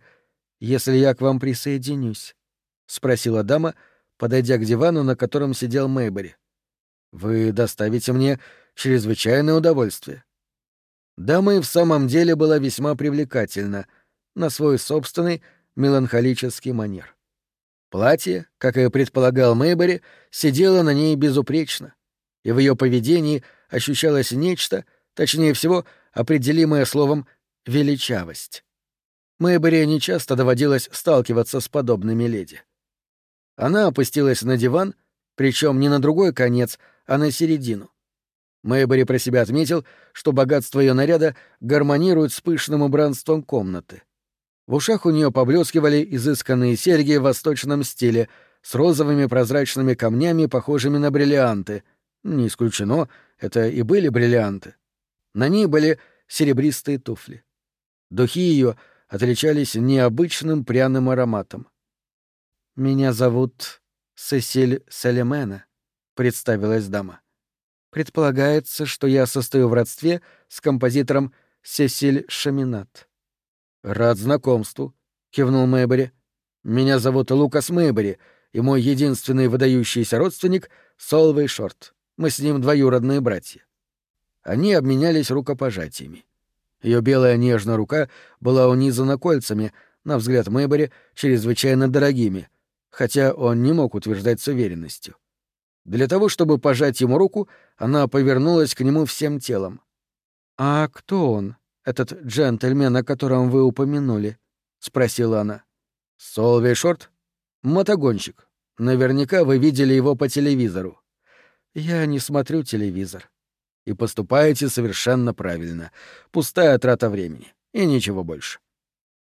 если я к вам присоединюсь?» — спросила дама, подойдя к дивану, на котором сидел Мэйбери. «Вы доставите мне чрезвычайное удовольствие». Дама и в самом деле была весьма привлекательна, на свой собственный меланхолический манер. Платье, как и предполагал Мэйбери, сидело на ней безупречно, и в ее поведении ощущалось нечто, точнее всего, определимое словом «величавость». Мэйбери нечасто доводилось сталкиваться с подобными леди. Она опустилась на диван, причем не на другой конец, а на середину. Мэйбери про себя отметил, что богатство ее наряда гармонирует с пышным убранством комнаты. В ушах у нее поблескивали изысканные серьги в восточном стиле с розовыми прозрачными камнями, похожими на бриллианты. Не исключено, это и были бриллианты. На ней были серебристые туфли. Духи ее отличались необычным пряным ароматом. «Меня зовут Сесиль Салемена», — представилась дама. «Предполагается, что я состою в родстве с композитором Сесиль Шаминат». «Рад знакомству», — кивнул Мэйбери. «Меня зовут Лукас Мэйбери, и мой единственный выдающийся родственник — Солвей Шорт. Мы с ним двоюродные братья». Они обменялись рукопожатиями. Ее белая нежная рука была унизана кольцами, на взгляд Мэйбери, чрезвычайно дорогими, хотя он не мог утверждать с уверенностью. Для того, чтобы пожать ему руку, она повернулась к нему всем телом. «А кто он?» этот джентльмен, о котором вы упомянули?» — спросила она. «Солвей Шорт? Мотогонщик. Наверняка вы видели его по телевизору». «Я не смотрю телевизор». «И поступаете совершенно правильно. Пустая трата времени. И ничего больше».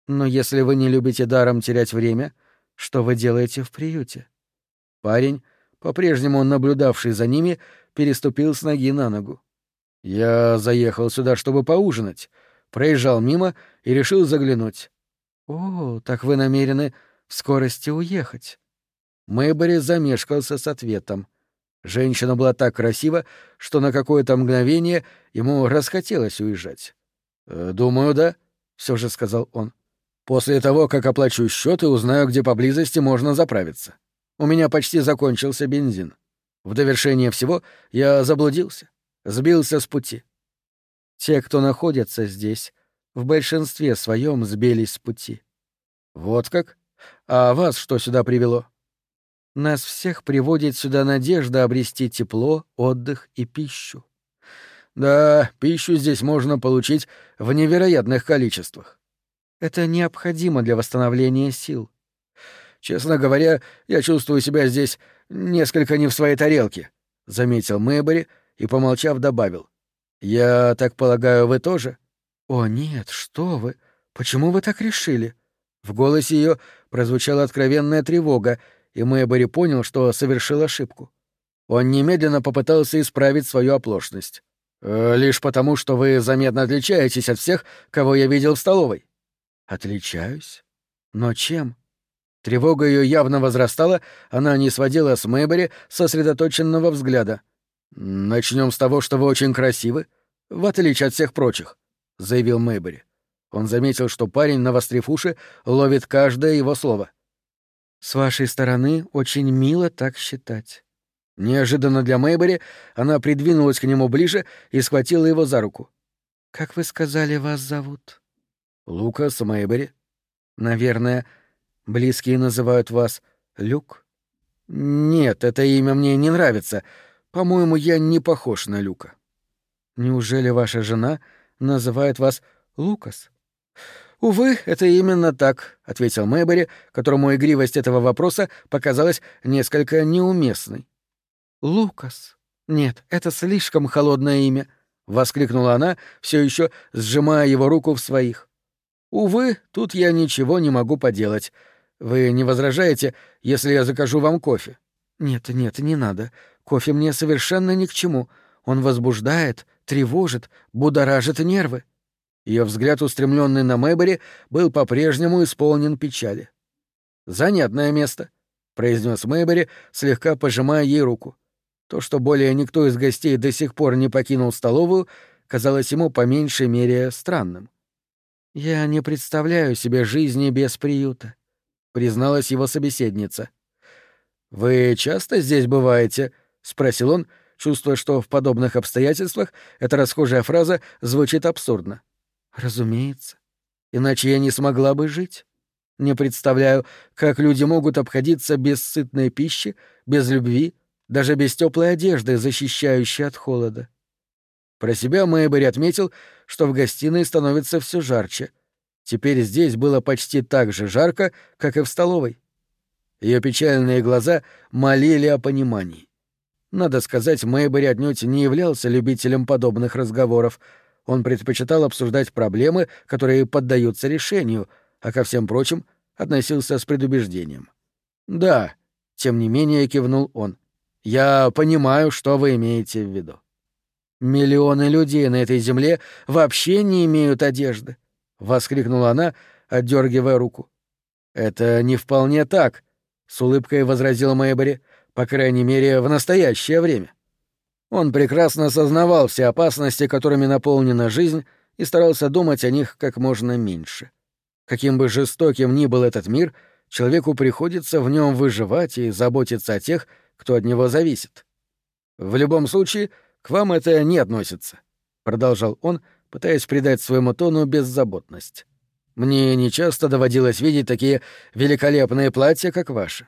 «Но если вы не любите даром терять время, что вы делаете в приюте?» Парень, по-прежнему наблюдавший за ними, переступил с ноги на ногу. «Я заехал сюда, чтобы поужинать проезжал мимо и решил заглянуть. «О, так вы намерены в скорости уехать?» Мэйбори замешкался с ответом. Женщина была так красива, что на какое-то мгновение ему расхотелось уезжать. «Э, «Думаю, да», — все же сказал он. «После того, как оплачу счет и узнаю, где поблизости можно заправиться. У меня почти закончился бензин. В довершение всего я заблудился, сбился с пути. Те, кто находятся здесь, в большинстве своем сбились с пути. Вот как? А вас что сюда привело? Нас всех приводит сюда надежда обрести тепло, отдых и пищу. Да, пищу здесь можно получить в невероятных количествах. Это необходимо для восстановления сил. Честно говоря, я чувствую себя здесь несколько не в своей тарелке, — заметил Мэбери и, помолчав, добавил. «Я так полагаю, вы тоже?» «О, нет, что вы! Почему вы так решили?» В голосе ее прозвучала откровенная тревога, и Мэйбори понял, что совершил ошибку. Он немедленно попытался исправить свою оплошность. «Э, «Лишь потому, что вы заметно отличаетесь от всех, кого я видел в столовой». «Отличаюсь? Но чем?» Тревога ее явно возрастала, она не сводила с Мэйбори сосредоточенного взгляда. Начнем с того, что вы очень красивы, в отличие от всех прочих, заявил Мэйбери. Он заметил, что парень, навострив уши, ловит каждое его слово. С вашей стороны очень мило так считать. Неожиданно для Мэйбери она придвинулась к нему ближе и схватила его за руку. Как вы сказали, вас зовут? Лукас Мэйбери. Наверное, близкие называют вас Люк. Нет, это имя мне не нравится. По-моему, я не похож на Люка. Неужели ваша жена называет вас Лукас? Увы, это именно так, ответил Мэйбери, которому игривость этого вопроса показалась несколько неуместной. Лукас. Нет, это слишком холодное имя, воскликнула она, все еще сжимая его руку в своих. Увы, тут я ничего не могу поделать. Вы не возражаете, если я закажу вам кофе? Нет, нет, не надо. Кофе мне совершенно ни к чему. Он возбуждает, тревожит, будоражит нервы. Ее взгляд, устремленный на Мэбери, был по-прежнему исполнен печали. «Занятное место», — произнес Мэйбери, слегка пожимая ей руку. То, что более никто из гостей до сих пор не покинул столовую, казалось ему по меньшей мере странным. «Я не представляю себе жизни без приюта», — призналась его собеседница. «Вы часто здесь бываете?» — спросил он, чувствуя, что в подобных обстоятельствах эта расхожая фраза звучит абсурдно. «Разумеется. Иначе я не смогла бы жить. Не представляю, как люди могут обходиться без сытной пищи, без любви, даже без теплой одежды, защищающей от холода. Про себя Мэйбери отметил, что в гостиной становится все жарче. Теперь здесь было почти так же жарко, как и в столовой. Ее печальные глаза молили о понимании. Надо сказать, Мэйбери отнюдь не являлся любителем подобных разговоров. Он предпочитал обсуждать проблемы, которые поддаются решению, а ко всем прочим относился с предубеждением. «Да», — тем не менее кивнул он, — «я понимаю, что вы имеете в виду». «Миллионы людей на этой земле вообще не имеют одежды», — воскликнула она, отдергивая руку. «Это не вполне так», — с улыбкой возразил Мэйбери, — «по крайней мере, в настоящее время». Он прекрасно осознавал все опасности, которыми наполнена жизнь, и старался думать о них как можно меньше. Каким бы жестоким ни был этот мир, человеку приходится в нем выживать и заботиться о тех, кто от него зависит. В любом случае, к вам это не относится, продолжал он, пытаясь придать своему тону беззаботность. Мне нечасто доводилось видеть такие великолепные платья, как ваши.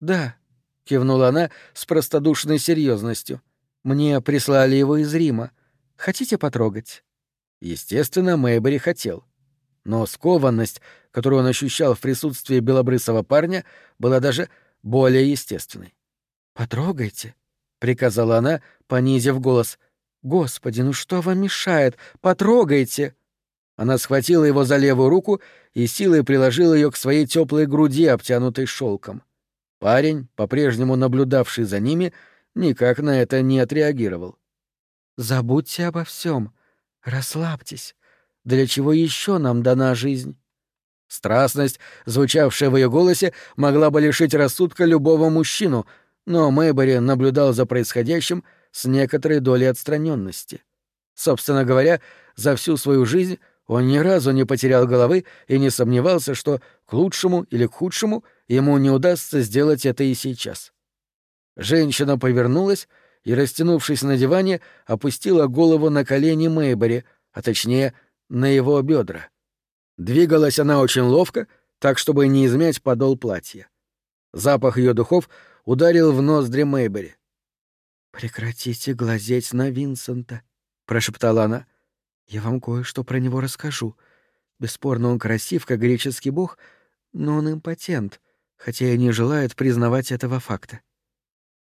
Да, кивнула она с простодушной серьезностью. Мне прислали его из Рима. Хотите потрогать? Естественно, Мэйбери хотел. Но скованность, которую он ощущал в присутствии белобрысого парня, была даже более естественной. «Потрогайте», — приказала она, понизив голос. «Господи, ну что вам мешает? Потрогайте!» Она схватила его за левую руку и силой приложила ее к своей теплой груди, обтянутой шелком. Парень, по-прежнему наблюдавший за ними, никак на это не отреагировал. «Забудьте обо всем. Расслабьтесь. Для чего еще нам дана жизнь? Страстность, звучавшая в ее голосе, могла бы лишить рассудка любого мужчину, но Мэйбори наблюдал за происходящим с некоторой долей отстраненности. Собственно говоря, за всю свою жизнь он ни разу не потерял головы и не сомневался, что к лучшему или к худшему ему не удастся сделать это и сейчас. Женщина повернулась и, растянувшись на диване, опустила голову на колени Мэйбори, а точнее на его бедра. Двигалась она очень ловко, так, чтобы не измять подол платья. Запах ее духов ударил в ноздри Мэйбери. «Прекратите глазеть на Винсента», — прошептала она. «Я вам кое-что про него расскажу. Бесспорно, он красив, как греческий бог, но он импотент, хотя и не желает признавать этого факта».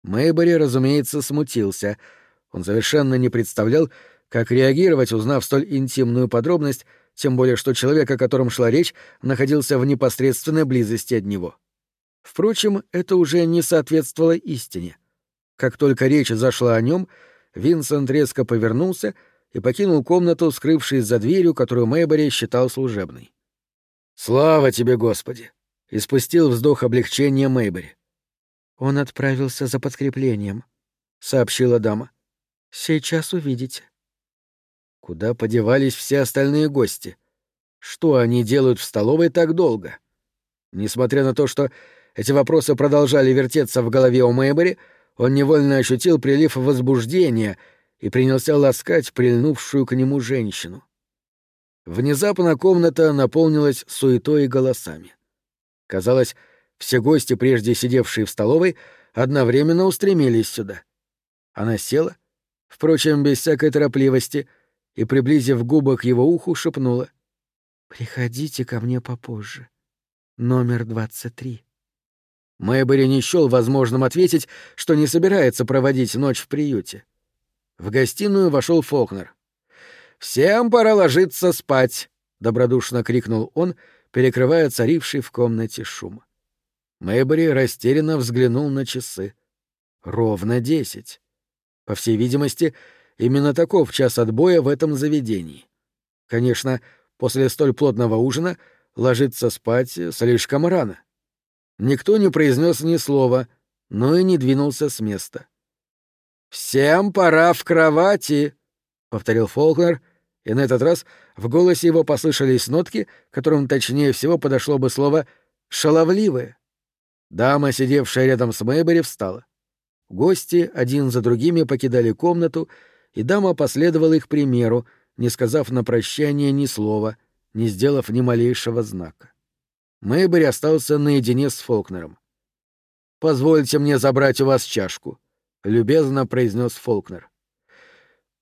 Мэйбери, разумеется, смутился. Он совершенно не представлял, как реагировать, узнав столь интимную подробность, тем более что человек, о котором шла речь, находился в непосредственной близости от него. Впрочем, это уже не соответствовало истине. Как только речь зашла о нем, Винсент резко повернулся и покинул комнату, скрывшись за дверью, которую Мэйбори считал служебной. «Слава тебе, Господи!» — испустил вздох облегчения Мэйбори. «Он отправился за подкреплением», — сообщила дама. «Сейчас увидите». Куда подевались все остальные гости? Что они делают в столовой так долго? Несмотря на то, что эти вопросы продолжали вертеться в голове у Мэйбери, он невольно ощутил прилив возбуждения и принялся ласкать прильнувшую к нему женщину. Внезапно комната наполнилась суетой и голосами. Казалось, все гости, прежде сидевшие в столовой, одновременно устремились сюда. Она села, впрочем, без всякой торопливости — и, приблизив губы к его уху, шепнула. «Приходите ко мне попозже. Номер двадцать три». Мэйбери не счёл возможным ответить, что не собирается проводить ночь в приюте. В гостиную вошел Фолкнер. «Всем пора ложиться спать!» — добродушно крикнул он, перекрывая царивший в комнате шум. Мэйбери растерянно взглянул на часы. Ровно десять. По всей видимости, Именно таков час отбоя в этом заведении. Конечно, после столь плотного ужина ложиться спать слишком рано. Никто не произнес ни слова, но и не двинулся с места. «Всем пора в кровати», — повторил Фолкнер, и на этот раз в голосе его послышались нотки, которым точнее всего подошло бы слово «шаловливые». Дама, сидевшая рядом с Мэйбери, встала. Гости один за другими покидали комнату, и дама последовала их примеру, не сказав на прощание ни слова, не сделав ни малейшего знака. Мэйбери остался наедине с Фолкнером. «Позвольте мне забрать у вас чашку», — любезно произнес Фолкнер.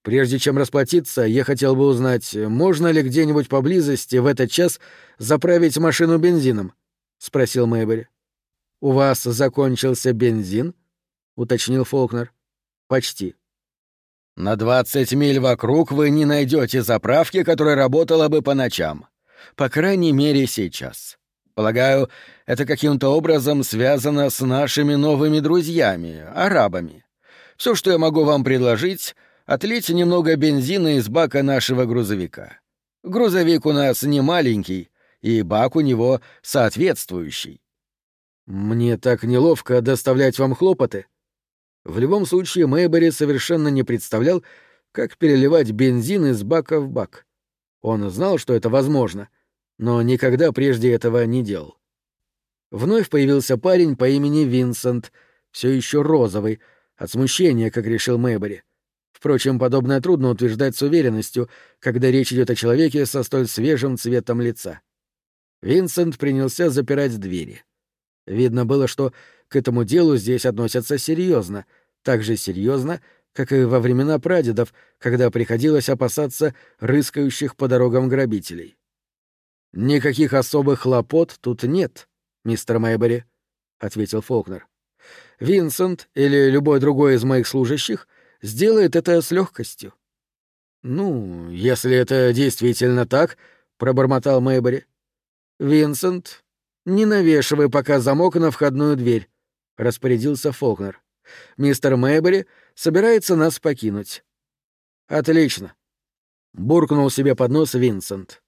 «Прежде чем расплатиться, я хотел бы узнать, можно ли где-нибудь поблизости в этот час заправить машину бензином?» — спросил Мэйбери. «У вас закончился бензин?» — уточнил Фолкнер. «Почти». «На двадцать миль вокруг вы не найдете заправки, которая работала бы по ночам. По крайней мере, сейчас. Полагаю, это каким-то образом связано с нашими новыми друзьями, арабами. Все, что я могу вам предложить, отлить немного бензина из бака нашего грузовика. Грузовик у нас не маленький, и бак у него соответствующий. Мне так неловко доставлять вам хлопоты. В любом случае, Мэйбери совершенно не представлял, как переливать бензин из бака в бак. Он знал, что это возможно, но никогда прежде этого не делал. Вновь появился парень по имени Винсент, все еще розовый, от смущения, как решил Мэйбери. Впрочем, подобное трудно утверждать с уверенностью, когда речь идет о человеке со столь свежим цветом лица. Винсент принялся запирать двери. Видно было, что к этому делу здесь относятся серьезно, так же серьезно, как и во времена прадедов, когда приходилось опасаться рыскающих по дорогам грабителей. «Никаких особых хлопот тут нет, мистер Мэйбери», — ответил Фолкнер. «Винсент или любой другой из моих служащих сделает это с легкостью». «Ну, если это действительно так», — пробормотал Мэйбери. «Винсент «Не навешивай пока замок на входную дверь», — распорядился Фолкнер. «Мистер Мэйбери собирается нас покинуть». «Отлично», — буркнул себе под нос Винсент.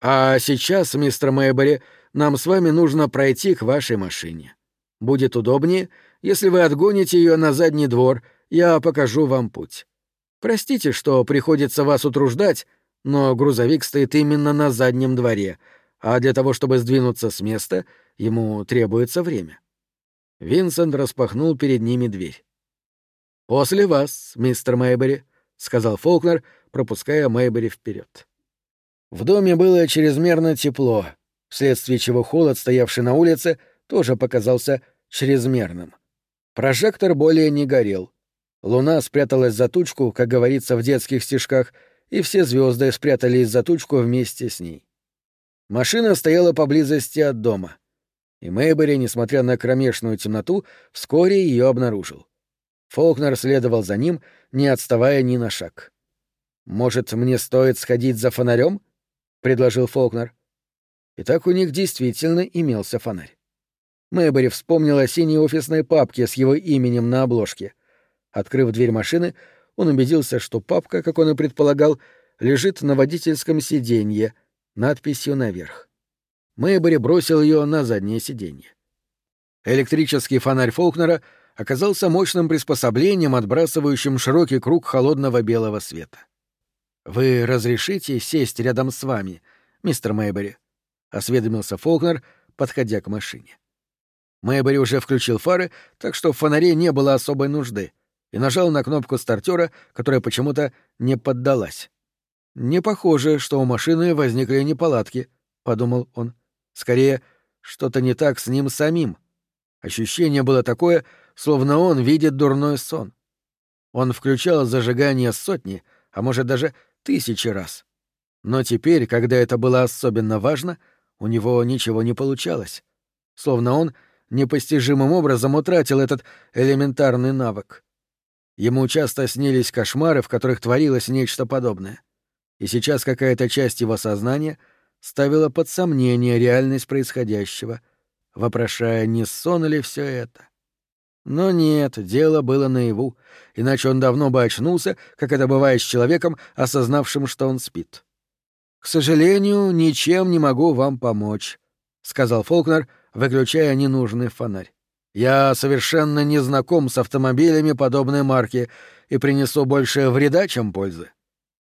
«А сейчас, мистер Мэйбери, нам с вами нужно пройти к вашей машине. Будет удобнее, если вы отгоните ее на задний двор, я покажу вам путь. Простите, что приходится вас утруждать, но грузовик стоит именно на заднем дворе, а для того, чтобы сдвинуться с места, ему требуется время. Винсент распахнул перед ними дверь. «После вас, мистер Мэйбери», — сказал Фолкнер, пропуская Мэйбери вперед. В доме было чрезмерно тепло, вследствие чего холод, стоявший на улице, тоже показался чрезмерным. Прожектор более не горел. Луна спряталась за тучку, как говорится в детских стишках, и все звезды спрятались за тучку вместе с ней. Машина стояла поблизости от дома. И Мэйбери, несмотря на кромешную темноту, вскоре ее обнаружил. Фолкнер следовал за ним, не отставая ни на шаг. «Может, мне стоит сходить за фонарем?» — предложил Фолкнер. И так у них действительно имелся фонарь. Мэйбери вспомнил о синей офисной папке с его именем на обложке. Открыв дверь машины, он убедился, что папка, как он и предполагал, лежит на водительском сиденье — надписью наверх. Мэйбери бросил ее на заднее сиденье. Электрический фонарь Фолкнера оказался мощным приспособлением, отбрасывающим широкий круг холодного белого света. «Вы разрешите сесть рядом с вами, мистер Мэйбери?» — осведомился Фолкнер, подходя к машине. Мэйбери уже включил фары, так что в фонаре не было особой нужды, и нажал на кнопку стартера, которая почему-то не поддалась. «Не похоже, что у машины возникли неполадки», — подумал он. «Скорее, что-то не так с ним самим. Ощущение было такое, словно он видит дурной сон. Он включал зажигание сотни, а может даже тысячи раз. Но теперь, когда это было особенно важно, у него ничего не получалось. Словно он непостижимым образом утратил этот элементарный навык. Ему часто снились кошмары, в которых творилось нечто подобное и сейчас какая-то часть его сознания ставила под сомнение реальность происходящего, вопрошая, не сон ли все это. Но нет, дело было наяву, иначе он давно бы очнулся, как это бывает с человеком, осознавшим, что он спит. «К сожалению, ничем не могу вам помочь», — сказал Фолкнер, выключая ненужный фонарь. Я совершенно не знаком с автомобилями подобной марки и принесу больше вреда, чем пользы.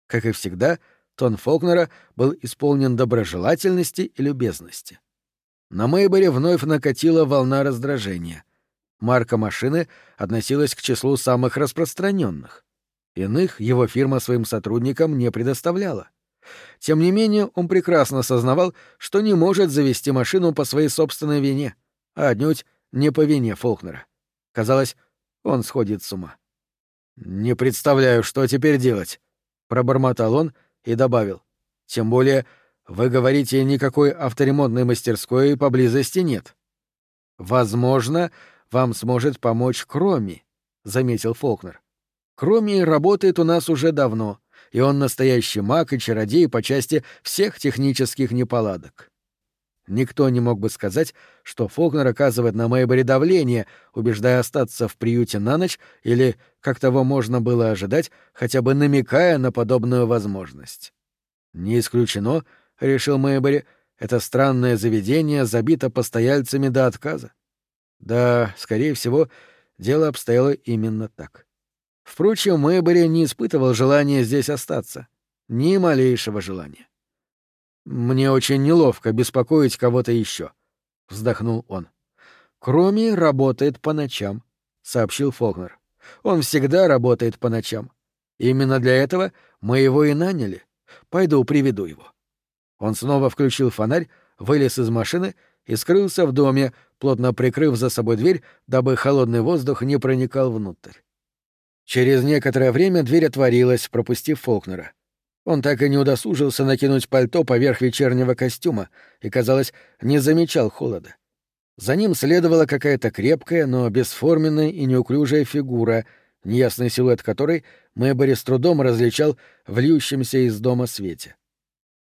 Как и всегда, тон Фолкнера был исполнен доброжелательности и любезности. На Мейборе вновь накатила волна раздражения. Марка машины относилась к числу самых распространенных. Иных его фирма своим сотрудникам не предоставляла. Тем не менее, он прекрасно осознавал, что не может завести машину по своей собственной вине, а отнюдь не по вине Фолкнера. Казалось, он сходит с ума. «Не представляю, что теперь делать», — пробормотал он и добавил. «Тем более, вы говорите, никакой авторемонтной мастерской поблизости нет». «Возможно, вам сможет помочь Кроми», — заметил Фолкнер. «Кроми работает у нас уже давно, и он настоящий маг и чародей по части всех технических неполадок. Никто не мог бы сказать, что Фолкнер оказывает на Мэйборе давление, убеждая остаться в приюте на ночь или, как того можно было ожидать, хотя бы намекая на подобную возможность. «Не исключено», — решил Мэйбори, — «это странное заведение забито постояльцами до отказа». Да, скорее всего, дело обстояло именно так. Впрочем, Мэйбори не испытывал желания здесь остаться. Ни малейшего желания. «Мне очень неловко беспокоить кого-то еще», — вздохнул он. «Кроме работает по ночам», — сообщил Фогнер. «Он всегда работает по ночам. Именно для этого мы его и наняли. Пойду приведу его». Он снова включил фонарь, вылез из машины и скрылся в доме, плотно прикрыв за собой дверь, дабы холодный воздух не проникал внутрь. Через некоторое время дверь отворилась, пропустив Фолкнера. Он так и не удосужился накинуть пальто поверх вечернего костюма и, казалось, не замечал холода. За ним следовала какая-то крепкая, но бесформенная и неуклюжая фигура, неясный силуэт которой Мэбори с трудом различал в льющемся из дома свете.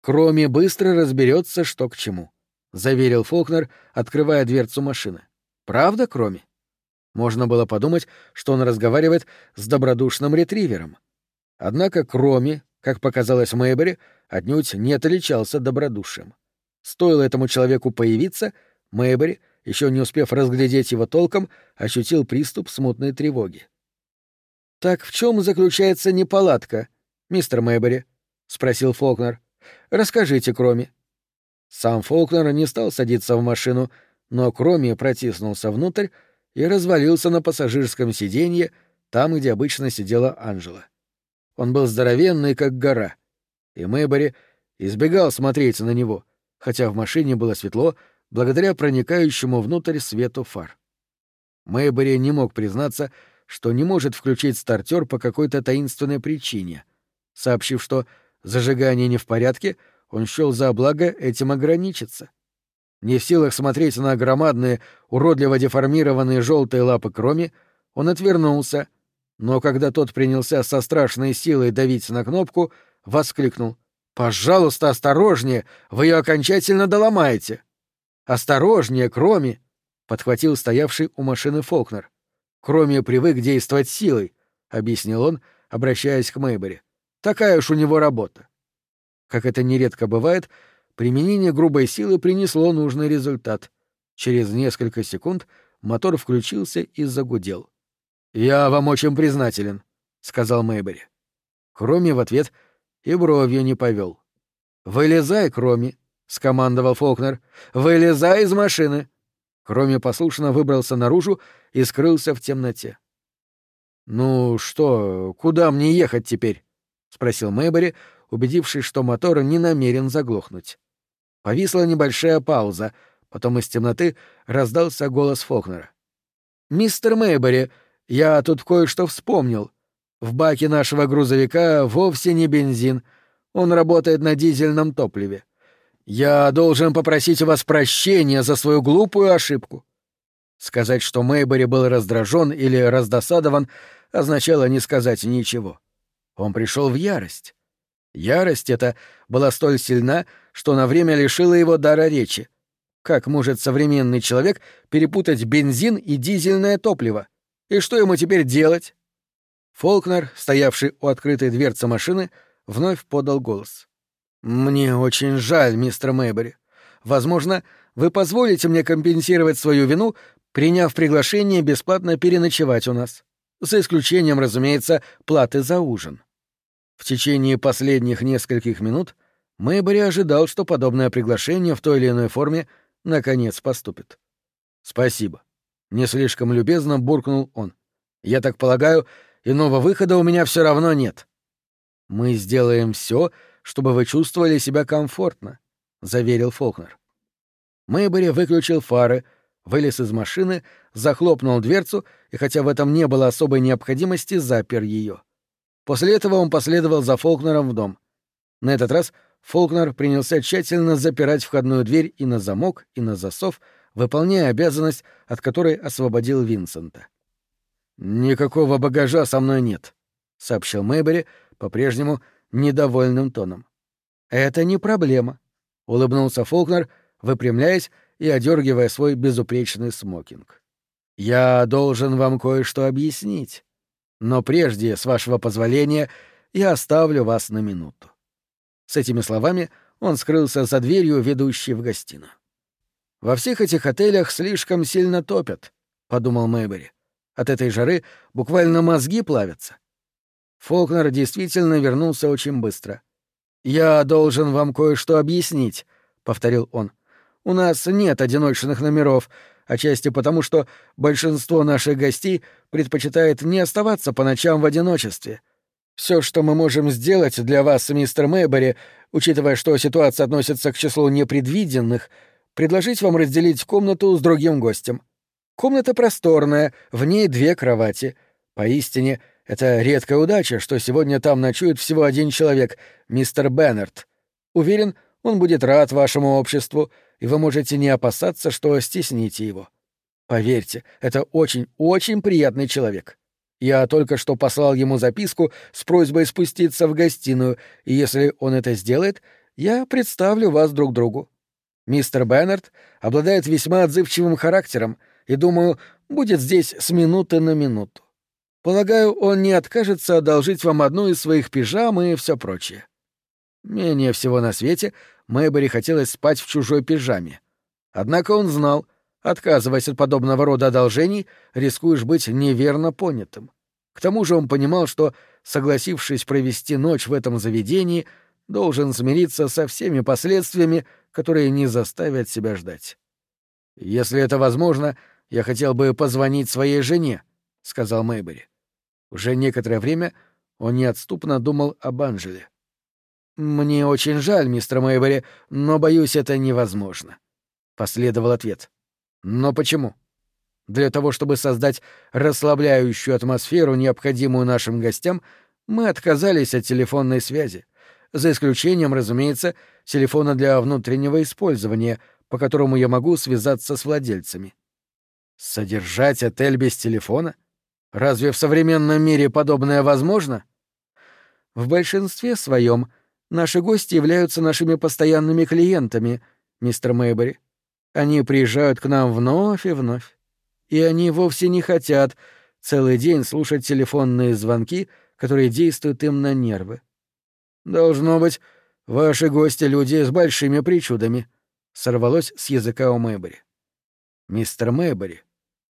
Кроме быстро разберется, что к чему, — заверил Фолкнер, открывая дверцу машины. «Правда, Кроме?» Можно было подумать, что он разговаривает с добродушным ретривером. Однако Кроми, как показалось Мэйбери, отнюдь не отличался добродушием. Стоило этому человеку появиться, Мэйбери, еще не успев разглядеть его толком, ощутил приступ смутной тревоги. «Так в чем заключается неполадка, мистер Мэйбери?» — спросил Фолкнер. «Расскажите Кроми». Сам Фолкнер не стал садиться в машину, но Кроми протиснулся внутрь и развалился на пассажирском сиденье, там, где обычно сидела Анжела. Он был здоровенный, как гора, и Мэйбори избегал смотреть на него, хотя в машине было светло благодаря проникающему внутрь свету фар. Мэйбори не мог признаться, что не может включить стартер по какой-то таинственной причине. Сообщив, что зажигание не в порядке, он счел за благо этим ограничиться. Не в силах смотреть на громадные, уродливо деформированные желтые лапы кроми, он отвернулся, но когда тот принялся со страшной силой давить на кнопку, воскликнул. «Пожалуйста, осторожнее! Вы ее окончательно доломаете!» «Осторожнее, Кроми!» — подхватил стоявший у машины Фолкнер. «Кроми привык действовать силой», — объяснил он, обращаясь к Мейбери. «Такая уж у него работа». Как это нередко бывает, — применение грубой силы принесло нужный результат. Через несколько секунд мотор включился и загудел. «Я вам очень признателен», — сказал Мэйбери. Кроми в ответ и бровью не повел. «Вылезай, Кроми», — скомандовал Фолкнер. «Вылезай из машины!» Кроми послушно выбрался наружу и скрылся в темноте. «Ну что, куда мне ехать теперь?» — спросил Мэйбери, убедившись, что мотор не намерен заглохнуть. Повисла небольшая пауза, потом из темноты раздался голос Фокнера. «Мистер Мэйбери, я тут кое-что вспомнил. В баке нашего грузовика вовсе не бензин, он работает на дизельном топливе. Я должен попросить у вас прощения за свою глупую ошибку». Сказать, что Мэйбери был раздражен или раздосадован, означало не сказать ничего. Он пришел в ярость. Ярость эта была столь сильна, что на время лишила его дара речи. Как может современный человек перепутать бензин и дизельное топливо? И что ему теперь делать? Фолкнер, стоявший у открытой дверцы машины, вновь подал голос. «Мне очень жаль, мистер Мэйбери. Возможно, вы позволите мне компенсировать свою вину, приняв приглашение бесплатно переночевать у нас. За исключением, разумеется, платы за ужин. В течение последних нескольких минут Мэйбори ожидал, что подобное приглашение в той или иной форме наконец поступит. «Спасибо». Не слишком любезно буркнул он. «Я так полагаю, иного выхода у меня все равно нет». «Мы сделаем все, чтобы вы чувствовали себя комфортно», — заверил Фолкнер. Мэйбори выключил фары, вылез из машины, захлопнул дверцу и, хотя в этом не было особой необходимости, запер ее. После этого он последовал за Фолкнером в дом. На этот раз Фолкнер принялся тщательно запирать входную дверь и на замок, и на засов, выполняя обязанность, от которой освободил Винсента. «Никакого багажа со мной нет», — сообщил Мэйбери по-прежнему недовольным тоном. «Это не проблема», — улыбнулся Фолкнер, выпрямляясь и одергивая свой безупречный смокинг. «Я должен вам кое-что объяснить, но прежде, с вашего позволения, я оставлю вас на минуту». С этими словами он скрылся за дверью, ведущей в гостиную. «Во всех этих отелях слишком сильно топят», — подумал Мэйбери. «От этой жары буквально мозги плавятся». Фолкнер действительно вернулся очень быстро. «Я должен вам кое-что объяснить», — повторил он. «У нас нет одиночных номеров, отчасти потому, что большинство наших гостей предпочитает не оставаться по ночам в одиночестве. Все, что мы можем сделать для вас, мистер Мэйбери, учитывая, что ситуация относится к числу непредвиденных, предложить вам разделить комнату с другим гостем. Комната просторная, в ней две кровати. Поистине, это редкая удача, что сегодня там ночует всего один человек, мистер Беннерт. Уверен, он будет рад вашему обществу, и вы можете не опасаться, что стесните его. Поверьте, это очень-очень приятный человек. Я только что послал ему записку с просьбой спуститься в гостиную, и если он это сделает, я представлю вас друг другу. Мистер Беннерт обладает весьма отзывчивым характером и, думаю, будет здесь с минуты на минуту. Полагаю, он не откажется одолжить вам одну из своих пижам и все прочее. Менее всего на свете Мэйбери хотелось спать в чужой пижаме. Однако он знал — Отказываясь от подобного рода одолжений, рискуешь быть неверно понятым. К тому же он понимал, что, согласившись провести ночь в этом заведении, должен смириться со всеми последствиями, которые не заставят себя ждать. «Если это возможно, я хотел бы позвонить своей жене», — сказал Мэйбери. Уже некоторое время он неотступно думал об Анжеле. «Мне очень жаль, мистер Мэйбери, но, боюсь, это невозможно», — последовал ответ. Но почему? Для того, чтобы создать расслабляющую атмосферу, необходимую нашим гостям, мы отказались от телефонной связи. За исключением, разумеется, телефона для внутреннего использования, по которому я могу связаться с владельцами. Содержать отель без телефона? Разве в современном мире подобное возможно? В большинстве своем наши гости являются нашими постоянными клиентами, мистер Мэйбери. Они приезжают к нам вновь и вновь. И они вовсе не хотят целый день слушать телефонные звонки, которые действуют им на нервы. Должно быть, ваши гости — люди с большими причудами, — сорвалось с языка у Мэйбери. Мистер Мэйбери,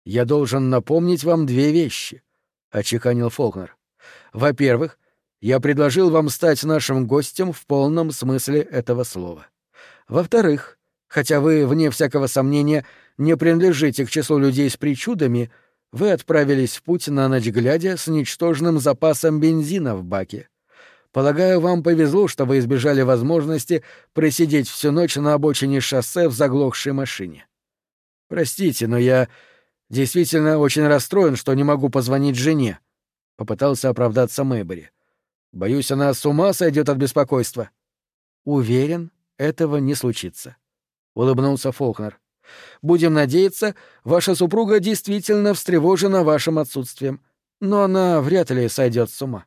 я должен напомнить вам две вещи, — очеканил Фолкнер. Во-первых, я предложил вам стать нашим гостем в полном смысле этого слова. Во-вторых, Хотя вы, вне всякого сомнения, не принадлежите к числу людей с причудами, вы отправились в путь на ночь глядя с ничтожным запасом бензина в баке. Полагаю, вам повезло, что вы избежали возможности просидеть всю ночь на обочине шоссе в заглохшей машине. Простите, но я действительно очень расстроен, что не могу позвонить жене. Попытался оправдаться Мэйбери. Боюсь, она с ума сойдет от беспокойства. Уверен, этого не случится. — улыбнулся Фолкнер. «Будем надеяться, ваша супруга действительно встревожена вашим отсутствием, но она вряд ли сойдет с ума».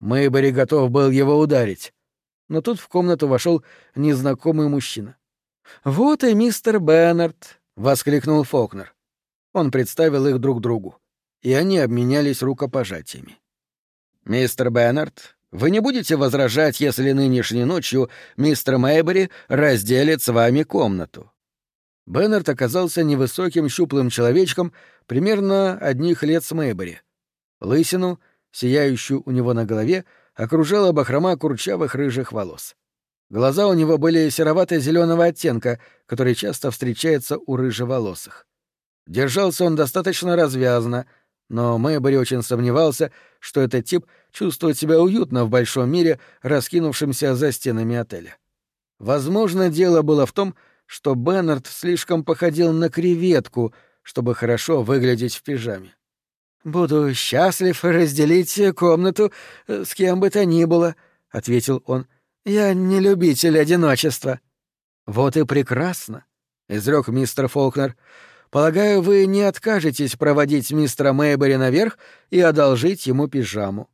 Мэйбери готов был его ударить. Но тут в комнату вошел незнакомый мужчина. «Вот и мистер Беннард!» — воскликнул Фолкнер. Он представил их друг другу, и они обменялись рукопожатиями. «Мистер Беннард, вы не будете возражать, если нынешней ночью мистер Мэйбери разделит с вами комнату?» Беннерт оказался невысоким щуплым человечком примерно одних лет с Мэйбери. Лысину, сияющую у него на голове, окружала бахрома курчавых рыжих волос. Глаза у него были серовато-зеленого оттенка, который часто встречается у рыжеволосых. Держался он достаточно развязно, но Мэйбери очень сомневался, что этот тип чувствует себя уютно в большом мире, раскинувшемся за стенами отеля. Возможно, дело было в том, что Беннард слишком походил на креветку, чтобы хорошо выглядеть в пижаме. «Буду счастлив разделить комнату э, с кем бы то ни было», — ответил он. «Я не любитель одиночества». «Вот и прекрасно», — изрек мистер Фолкнер. «Полагаю, вы не откажетесь проводить мистера Мэйбери наверх и одолжить ему пижаму.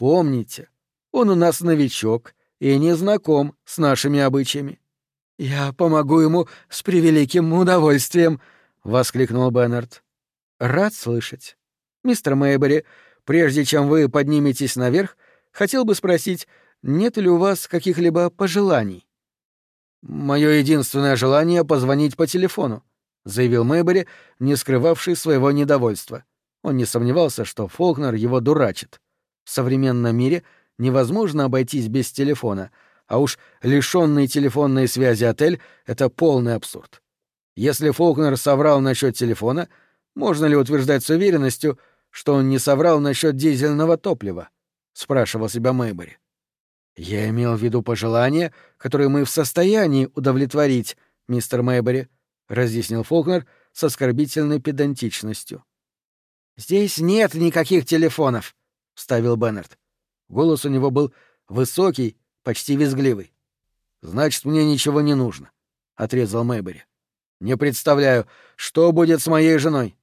Помните, он у нас новичок и не знаком с нашими обычаями. «Я помогу ему с превеликим удовольствием», — воскликнул Беннард. «Рад слышать. Мистер Мэйбери, прежде чем вы подниметесь наверх, хотел бы спросить, нет ли у вас каких-либо пожеланий?» «Мое единственное желание — позвонить по телефону», — заявил Мэйбери, не скрывавший своего недовольства. Он не сомневался, что Фолкнер его дурачит. В современном мире невозможно обойтись без телефона — а уж лишенный телефонной связи отель — это полный абсурд. Если Фолкнер соврал насчет телефона, можно ли утверждать с уверенностью, что он не соврал насчет дизельного топлива? — спрашивал себя Мэйбори. «Я имел в виду пожелания, которые мы в состоянии удовлетворить, мистер Мэйбори», — разъяснил Фолкнер с оскорбительной педантичностью. «Здесь нет никаких телефонов», — вставил Беннард. Голос у него был высокий почти визгливый. «Значит, мне ничего не нужно», — отрезал Мэйбери. «Не представляю, что будет с моей женой».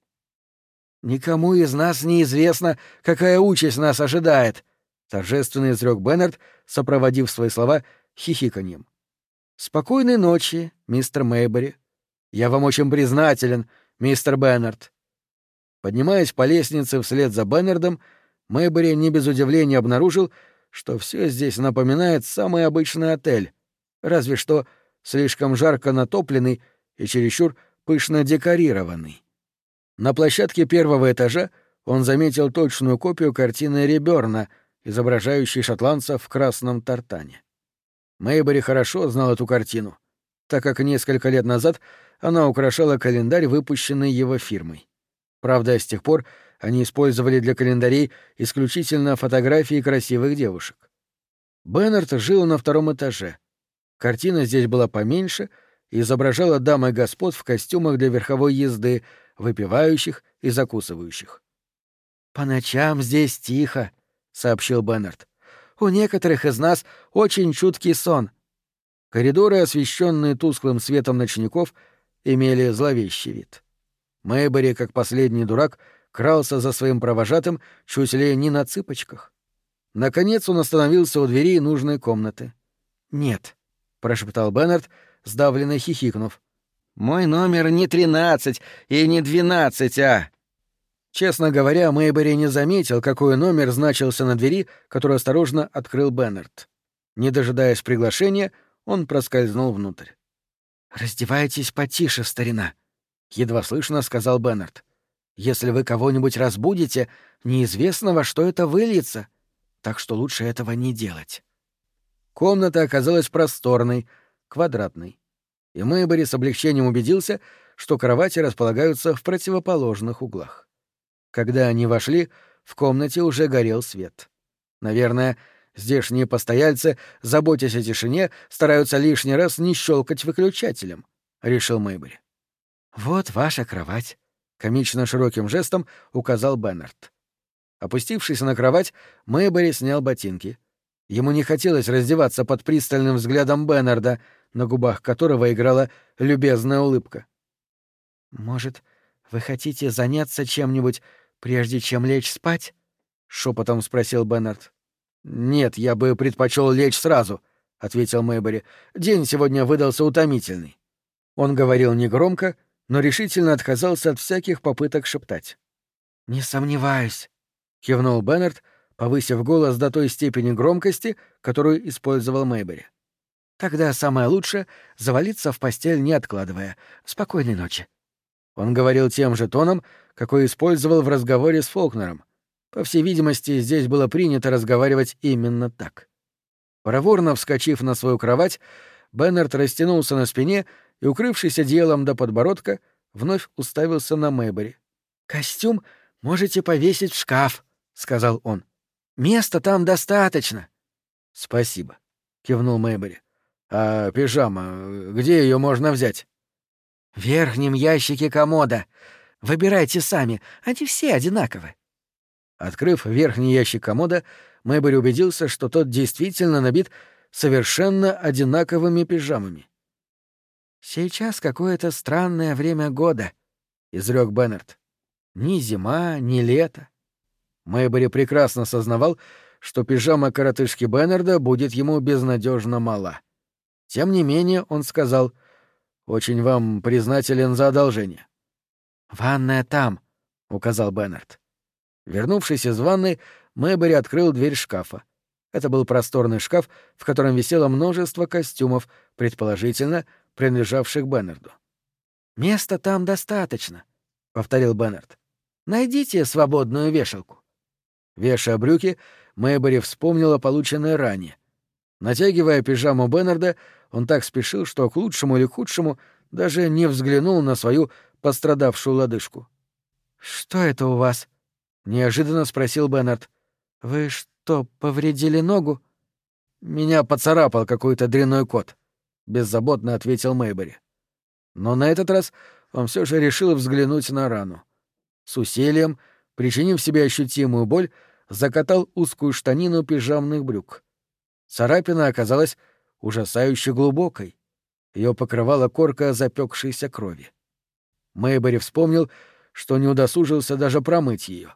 «Никому из нас неизвестно, какая участь нас ожидает», — торжественно изрек Беннард, сопроводив свои слова хихиканьем. «Спокойной ночи, мистер Мэйбери. Я вам очень признателен, мистер Беннард». Поднимаясь по лестнице вслед за Беннардом, Мэйбери не без удивления обнаружил, что все здесь напоминает самый обычный отель, разве что слишком жарко натопленный и чересчур пышно декорированный. На площадке первого этажа он заметил точную копию картины Реберна, изображающей шотландца в красном тартане. Мейбери хорошо знал эту картину, так как несколько лет назад она украшала календарь, выпущенный его фирмой. Правда, с тех пор они использовали для календарей исключительно фотографии красивых девушек. Беннард жил на втором этаже. Картина здесь была поменьше и изображала дам и господ в костюмах для верховой езды, выпивающих и закусывающих. «По ночам здесь тихо», — сообщил Беннард. «У некоторых из нас очень чуткий сон». Коридоры, освещенные тусклым светом ночников, имели зловещий вид. Мэйбери, как последний дурак, — крался за своим провожатым чуть ли не на цыпочках. Наконец он остановился у двери нужной комнаты. «Нет», — прошептал Беннард, сдавленно хихикнув. «Мой номер не тринадцать и не двенадцать, а...» Честно говоря, Мэйбери не заметил, какой номер значился на двери, которую осторожно открыл Беннард. Не дожидаясь приглашения, он проскользнул внутрь. «Раздевайтесь потише, старина», — едва слышно сказал Беннард. Если вы кого-нибудь разбудите, неизвестно, во что это выльется, так что лучше этого не делать. Комната оказалась просторной, квадратной. И Мэйбори с облегчением убедился, что кровати располагаются в противоположных углах. Когда они вошли, в комнате уже горел свет. Наверное, здешние постояльцы, заботясь о тишине, стараются лишний раз не щелкать выключателем, — решил Мэйбори. «Вот ваша кровать», — комично широким жестом указал Беннард. Опустившись на кровать, Мэйбери снял ботинки. Ему не хотелось раздеваться под пристальным взглядом Беннарда, на губах которого играла любезная улыбка. «Может, вы хотите заняться чем-нибудь, прежде чем лечь спать?» — шепотом спросил Беннард. «Нет, я бы предпочел лечь сразу», — ответил Мэйбери. «День сегодня выдался утомительный». Он говорил негромко, но решительно отказался от всяких попыток шептать. «Не сомневаюсь», — кивнул Беннард, повысив голос до той степени громкости, которую использовал Мэйбери. Тогда самое лучшее — завалиться в постель, не откладывая. Спокойной ночи». Он говорил тем же тоном, какой использовал в разговоре с Фолкнером. По всей видимости, здесь было принято разговаривать именно так. Проворно вскочив на свою кровать, Беннерт растянулся на спине и, укрывшись одеялом до подбородка, вновь уставился на Мэйбери. «Костюм можете повесить в шкаф», — сказал он. «Места там достаточно». «Спасибо», — кивнул Мэйбери. «А пижама, где ее можно взять?» «В верхнем ящике комода. Выбирайте сами, они все одинаковы». Открыв верхний ящик комода, Мэйбери убедился, что тот действительно набит совершенно одинаковыми пижамами. «Сейчас какое-то странное время года», — изрек Беннерт. «Ни зима, ни лето». Мэйбери прекрасно сознавал, что пижама коротышки Беннерда будет ему безнадежно мала. Тем не менее, он сказал, «Очень вам признателен за одолжение». «Ванная там», — указал Беннерт. Вернувшись из ванной, Мэйбери открыл дверь шкафа. Это был просторный шкаф, в котором висело множество костюмов, предположительно, принадлежавших Беннерду. «Места там достаточно», — повторил Беннерд. «Найдите свободную вешалку». Вешая брюки, Мэйбери вспомнила полученное ранее. Натягивая пижаму Беннерда, он так спешил, что к лучшему или к худшему даже не взглянул на свою пострадавшую лодыжку. «Что это у вас?» неожиданно спросил Беннард. Вы что, повредили ногу? Меня поцарапал какой-то дрянной кот, беззаботно ответил Мейбери. Но на этот раз он все же решил взглянуть на рану. С усилием, причинив себе ощутимую боль, закатал узкую штанину пижамных брюк. Царапина оказалась ужасающе глубокой. Ее покрывала корка запекшейся крови. Мейбери вспомнил, что не удосужился даже промыть ее.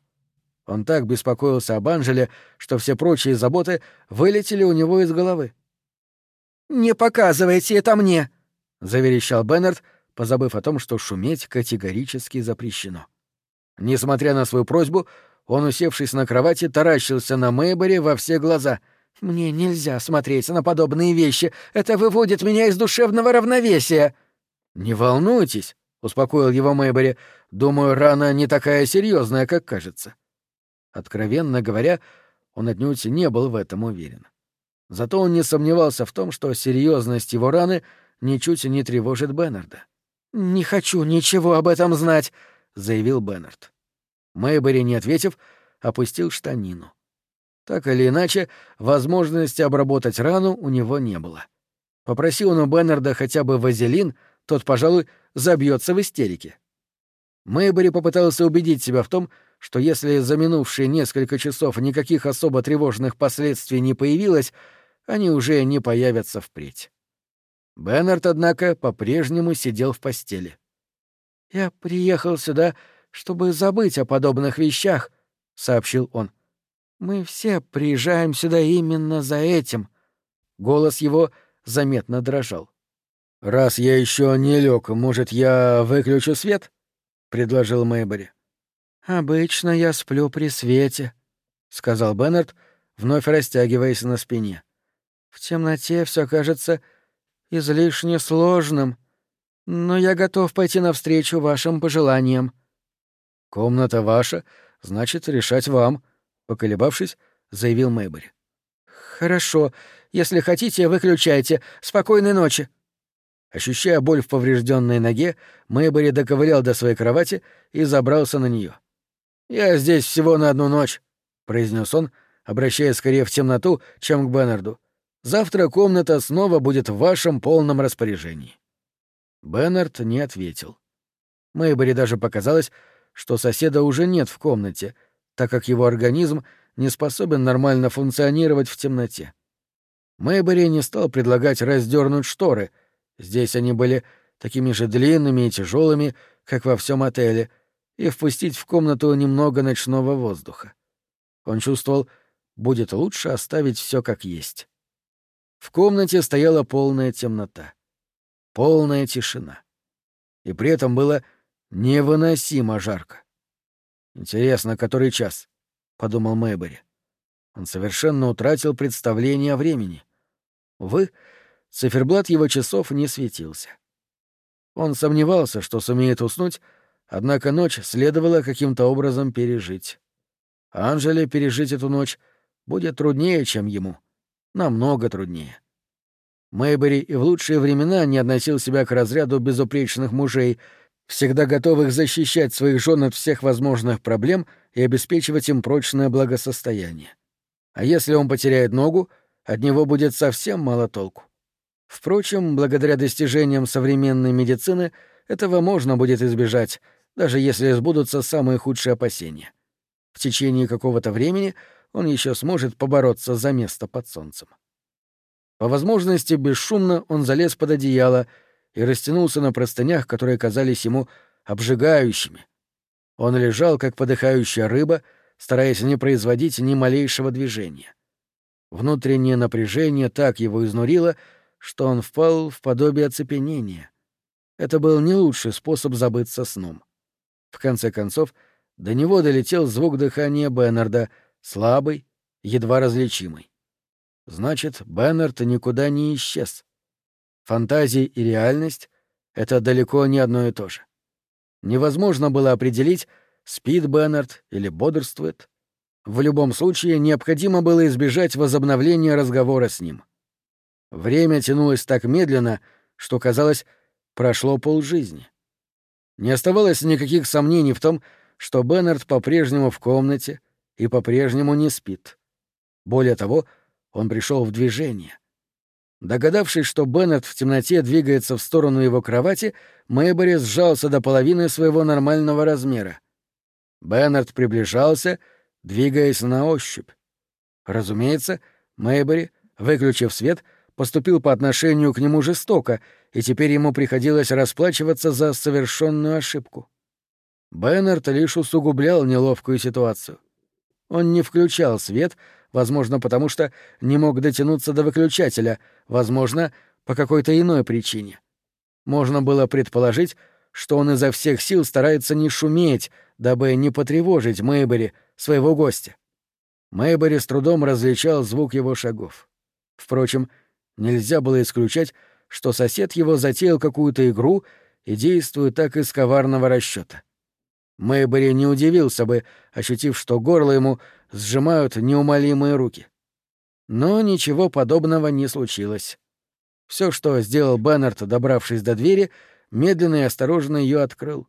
Он так беспокоился об Анжеле, что все прочие заботы вылетели у него из головы. «Не показывайте это мне!» — заверещал Беннард, позабыв о том, что шуметь категорически запрещено. Несмотря на свою просьбу, он, усевшись на кровати, таращился на Мэйбори во все глаза. «Мне нельзя смотреть на подобные вещи. Это выводит меня из душевного равновесия». «Не волнуйтесь», — успокоил его Мэйбори. «Думаю, рана не такая серьезная, как кажется». Откровенно говоря, он отнюдь не был в этом уверен. Зато он не сомневался в том, что серьезность его раны ничуть не тревожит Беннарда. «Не хочу ничего об этом знать», — заявил Беннард. Мэйбери, не ответив, опустил штанину. Так или иначе, возможности обработать рану у него не было. Попросил он у Беннарда хотя бы вазелин, тот, пожалуй, забьется в истерике. Мэйбери попытался убедить себя в том, что если за минувшие несколько часов никаких особо тревожных последствий не появилось, они уже не появятся впредь. Беннард, однако, по-прежнему сидел в постели. «Я приехал сюда, чтобы забыть о подобных вещах», — сообщил он. «Мы все приезжаем сюда именно за этим». Голос его заметно дрожал. «Раз я еще не лег, может, я выключу свет?» — предложил Мэйбори. «Обычно я сплю при свете», — сказал Беннард, вновь растягиваясь на спине. «В темноте все кажется излишне сложным, но я готов пойти навстречу вашим пожеланиям». «Комната ваша, значит, решать вам», — поколебавшись, заявил Мэйбори. «Хорошо. Если хотите, выключайте. Спокойной ночи». Ощущая боль в поврежденной ноге, Мэйбори доковылял до своей кровати и забрался на нее. «Я здесь всего на одну ночь», — произнес он, обращаясь скорее в темноту, чем к Беннарду. «Завтра комната снова будет в вашем полном распоряжении». Беннард не ответил. Мэйбори даже показалось, что соседа уже нет в комнате, так как его организм не способен нормально функционировать в темноте. Мэйбори не стал предлагать раздернуть шторы. Здесь они были такими же длинными и тяжелыми, как во всем отеле — и впустить в комнату немного ночного воздуха. Он чувствовал, будет лучше оставить все как есть. В комнате стояла полная темнота, полная тишина. И при этом было невыносимо жарко. «Интересно, который час?» — подумал Мэйбери. Он совершенно утратил представление о времени. Увы, циферблат его часов не светился. Он сомневался, что сумеет уснуть, однако ночь следовало каким-то образом пережить. Анжеле пережить эту ночь будет труднее, чем ему. Намного труднее. Мэйбери и в лучшие времена не относил себя к разряду безупречных мужей, всегда готовых защищать своих жен от всех возможных проблем и обеспечивать им прочное благосостояние. А если он потеряет ногу, от него будет совсем мало толку. Впрочем, благодаря достижениям современной медицины этого можно будет избежать, даже если сбудутся самые худшие опасения. В течение какого-то времени он еще сможет побороться за место под солнцем. По возможности, бесшумно он залез под одеяло и растянулся на простынях, которые казались ему обжигающими. Он лежал, как подыхающая рыба, стараясь не производить ни малейшего движения. Внутреннее напряжение так его изнурило, что он впал в подобие оцепенения. Это был не лучший способ забыться сном. В конце концов, до него долетел звук дыхания Беннарда, слабый, едва различимый. Значит, Беннард никуда не исчез. Фантазии и реальность — это далеко не одно и то же. Невозможно было определить, спит Беннард или бодрствует. В любом случае, необходимо было избежать возобновления разговора с ним. Время тянулось так медленно, что, казалось, прошло полжизни. Не оставалось никаких сомнений в том, что Беннард по-прежнему в комнате и по-прежнему не спит. Более того, — он пришел в движение. Догадавшись, что Беннет в темноте двигается в сторону его кровати, Мэйбори сжался до половины своего нормального размера. Беннет приближался, двигаясь на ощупь. Разумеется, Мэйбори, выключив свет, поступил по отношению к нему жестоко, и теперь ему приходилось расплачиваться за совершенную ошибку. Беннерт лишь усугублял неловкую ситуацию. Он не включал свет, возможно, потому что не мог дотянуться до выключателя, возможно, по какой-то иной причине. Можно было предположить, что он изо всех сил старается не шуметь, дабы не потревожить Мэйбери, своего гостя. Мэйбери с трудом различал звук его шагов. Впрочем, нельзя было исключать, что сосед его затеял какую-то игру и действует так из коварного расчета. Мэйбери не удивился бы, ощутив, что горло ему сжимают неумолимые руки. Но ничего подобного не случилось. Все, что сделал Беннард, добравшись до двери, медленно и осторожно ее открыл.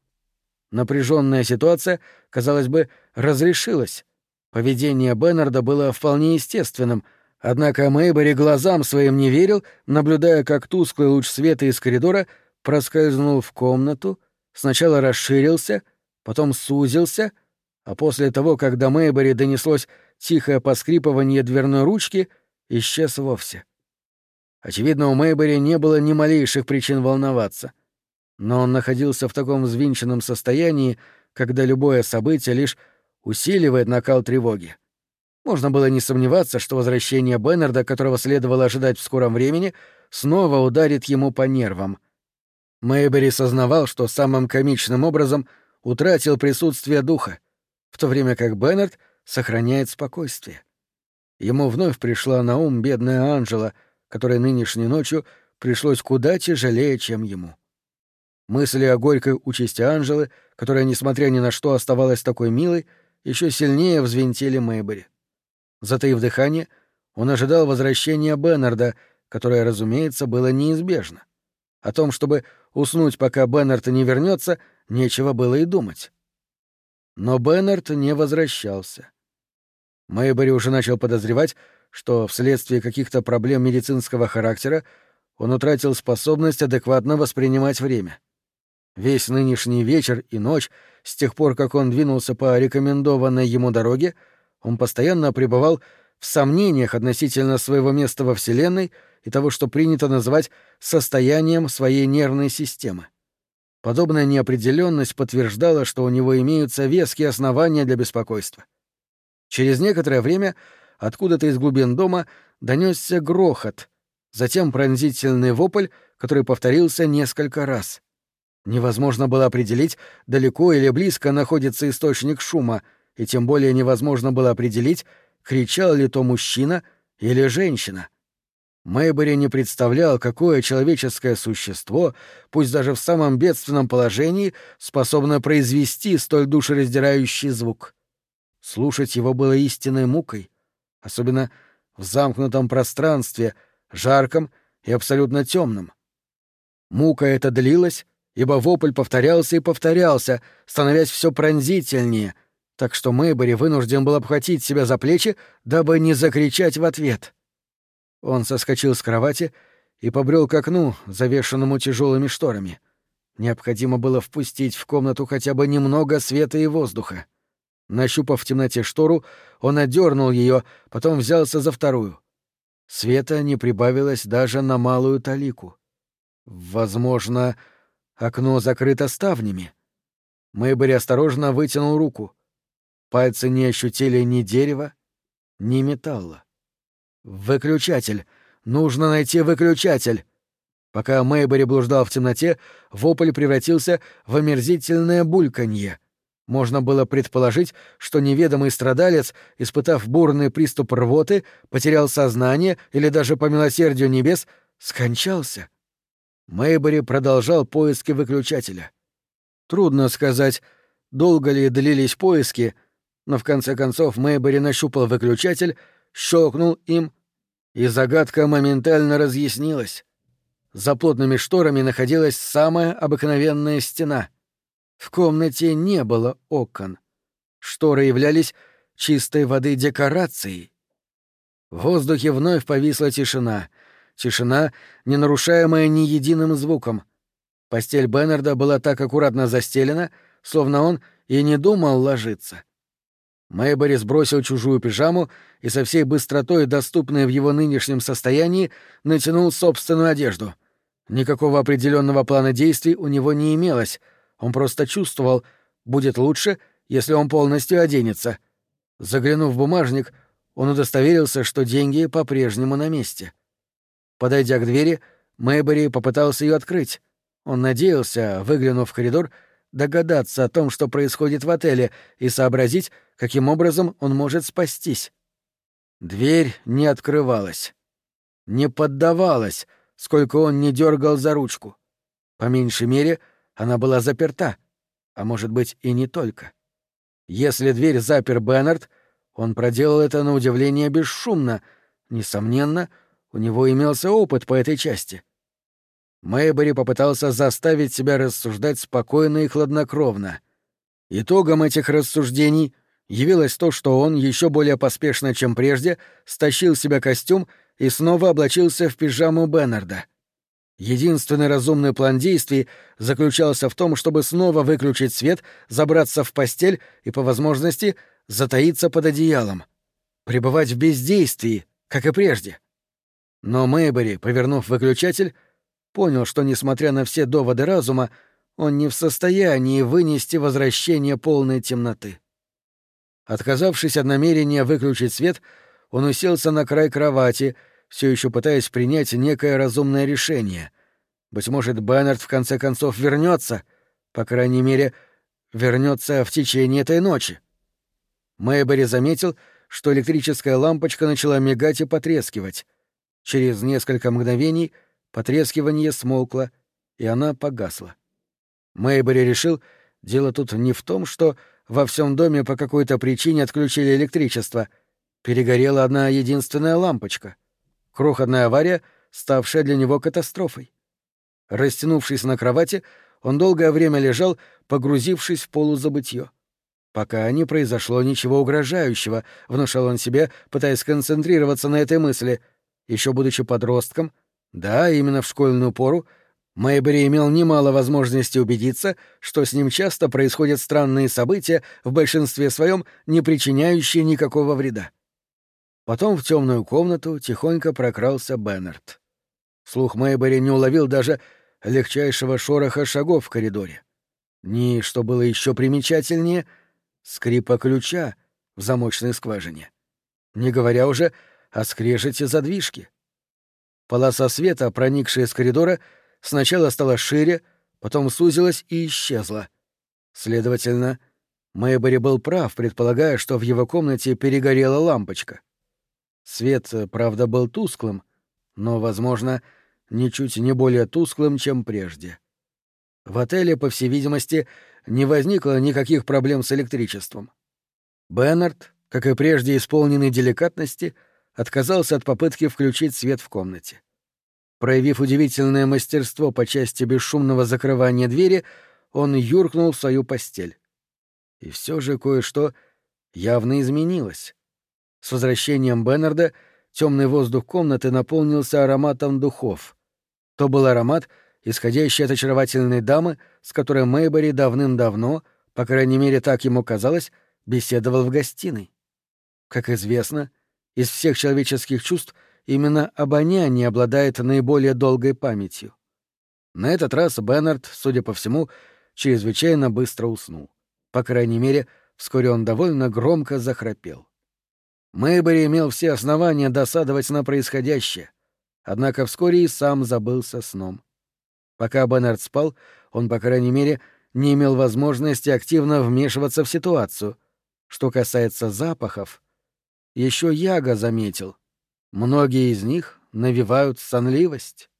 Напряженная ситуация, казалось бы, разрешилась. Поведение Беннарда было вполне естественным, однако Мэйбори глазам своим не верил, наблюдая, как тусклый луч света из коридора проскользнул в комнату, сначала расширился, потом сузился, а после того, как до Мэйбори донеслось тихое поскрипывание дверной ручки, исчез вовсе. Очевидно, у Мэйбори не было ни малейших причин волноваться. Но он находился в таком взвинченном состоянии, когда любое событие лишь усиливает накал тревоги. Можно было не сомневаться, что возвращение Беннарда, которого следовало ожидать в скором времени, снова ударит ему по нервам. Мэйбери сознавал, что самым комичным образом — утратил присутствие духа, в то время как Беннард сохраняет спокойствие. Ему вновь пришла на ум бедная Анжела, которой нынешней ночью пришлось куда тяжелее, чем ему. Мысли о горькой участи Анжелы, которая, несмотря ни на что, оставалась такой милой, еще сильнее взвинтили Мэйбери. Затаив дыхание, он ожидал возвращения Беннарда, которое, разумеется, было неизбежно. О том, чтобы уснуть, пока Беннард не вернется, нечего было и думать. Но Беннард не возвращался. Мэйбери уже начал подозревать, что вследствие каких-то проблем медицинского характера он утратил способность адекватно воспринимать время. Весь нынешний вечер и ночь, с тех пор, как он двинулся по рекомендованной ему дороге, он постоянно пребывал в сомнениях относительно своего места во Вселенной и того, что принято называть состоянием своей нервной системы. Подобная неопределенность подтверждала, что у него имеются веские основания для беспокойства. Через некоторое время откуда-то из глубин дома донесся грохот, затем пронзительный вопль, который повторился несколько раз. Невозможно было определить, далеко или близко находится источник шума, и тем более невозможно было определить, кричал ли то мужчина или женщина. Мэйбери не представлял, какое человеческое существо, пусть даже в самом бедственном положении, способно произвести столь душераздирающий звук. Слушать его было истинной мукой, особенно в замкнутом пространстве, жарком и абсолютно темном. Мука эта длилась, ибо вопль повторялся и повторялся, становясь все пронзительнее, так что Мэйбери вынужден был обхватить себя за плечи, дабы не закричать в ответ. Он соскочил с кровати и побрел к окну, завешенному тяжелыми шторами. Необходимо было впустить в комнату хотя бы немного света и воздуха. Нащупав в темноте штору, он отдернул ее, потом взялся за вторую. Света не прибавилось даже на малую талику. Возможно, окно закрыто ставнями. Мэйбери осторожно вытянул руку. Пальцы не ощутили ни дерева, ни металла. «Выключатель! Нужно найти выключатель!» Пока Мэйбери блуждал в темноте, вопль превратился в омерзительное бульканье. Можно было предположить, что неведомый страдалец, испытав бурный приступ рвоты, потерял сознание или даже по милосердию небес скончался. Мэйбери продолжал поиски выключателя. Трудно сказать, долго ли длились поиски, но в конце концов Мэйбери нащупал выключатель щелкнул им, и загадка моментально разъяснилась. За плотными шторами находилась самая обыкновенная стена. В комнате не было окон. Шторы являлись чистой воды декорацией. В воздухе вновь повисла тишина. Тишина, не нарушаемая ни единым звуком. Постель Беннерда была так аккуратно застелена, словно он и не думал ложиться. Мэйбори сбросил чужую пижаму и со всей быстротой, доступной в его нынешнем состоянии, натянул собственную одежду. Никакого определенного плана действий у него не имелось, он просто чувствовал, будет лучше, если он полностью оденется. Заглянув в бумажник, он удостоверился, что деньги по-прежнему на месте. Подойдя к двери, Мэйбори попытался ее открыть. Он надеялся, выглянув в коридор, догадаться о том, что происходит в отеле, и сообразить, каким образом он может спастись. Дверь не открывалась. Не поддавалась, сколько он не дергал за ручку. По меньшей мере, она была заперта, а может быть и не только. Если дверь запер Беннард, он проделал это на удивление бесшумно. Несомненно, у него имелся опыт по этой части — Мэйбори попытался заставить себя рассуждать спокойно и хладнокровно. Итогом этих рассуждений явилось то, что он еще более поспешно, чем прежде, стащил себя костюм и снова облачился в пижаму Беннарда. Единственный разумный план действий заключался в том, чтобы снова выключить свет, забраться в постель и, по возможности, затаиться под одеялом. Пребывать в бездействии, как и прежде. Но Мэйбори, повернув выключатель, понял, что, несмотря на все доводы разума, он не в состоянии вынести возвращение полной темноты. Отказавшись от намерения выключить свет, он уселся на край кровати, все еще пытаясь принять некое разумное решение. Быть может, Беннард в конце концов вернется, по крайней мере, вернется в течение этой ночи. Мэйбери заметил, что электрическая лампочка начала мигать и потрескивать. Через несколько мгновений — Потрескивание смолкло, и она погасла. Мэйбери решил, дело тут не в том, что во всем доме по какой-то причине отключили электричество. Перегорела одна единственная лампочка. Крохотная авария, ставшая для него катастрофой. Растянувшись на кровати, он долгое время лежал, погрузившись в полузабытье. Пока не произошло ничего угрожающего, внушал он себе, пытаясь сконцентрироваться на этой мысли. Еще будучи подростком, да, именно в школьную пору Мэйбери имел немало возможностей убедиться, что с ним часто происходят странные события, в большинстве своем не причиняющие никакого вреда. Потом в темную комнату тихонько прокрался Беннард. Слух Мэйбери не уловил даже легчайшего шороха шагов в коридоре. Ни, что было еще примечательнее, скрипа ключа в замочной скважине. Не говоря уже о скрежете задвижки. Полоса света, проникшая из коридора, сначала стала шире, потом сузилась и исчезла. Следовательно, Мэйбери был прав, предполагая, что в его комнате перегорела лампочка. Свет, правда, был тусклым, но, возможно, ничуть не более тусклым, чем прежде. В отеле, по всей видимости, не возникло никаких проблем с электричеством. Беннард, как и прежде исполненный деликатности, отказался от попытки включить свет в комнате. Проявив удивительное мастерство по части бесшумного закрывания двери, он юркнул в свою постель. И все же кое-что явно изменилось. С возвращением Беннарда темный воздух комнаты наполнился ароматом духов. То был аромат, исходящий от очаровательной дамы, с которой Мэйбори давным-давно, по крайней мере так ему казалось, беседовал в гостиной. Как известно, из всех человеческих чувств именно обоняние обладает наиболее долгой памятью. На этот раз Беннард, судя по всему, чрезвычайно быстро уснул. По крайней мере, вскоре он довольно громко захрапел. Мэйбери имел все основания досадовать на происходящее, однако вскоре и сам забылся сном. Пока Беннард спал, он, по крайней мере, не имел возможности активно вмешиваться в ситуацию. Что касается запахов, еще Яга заметил. Многие из них навевают сонливость.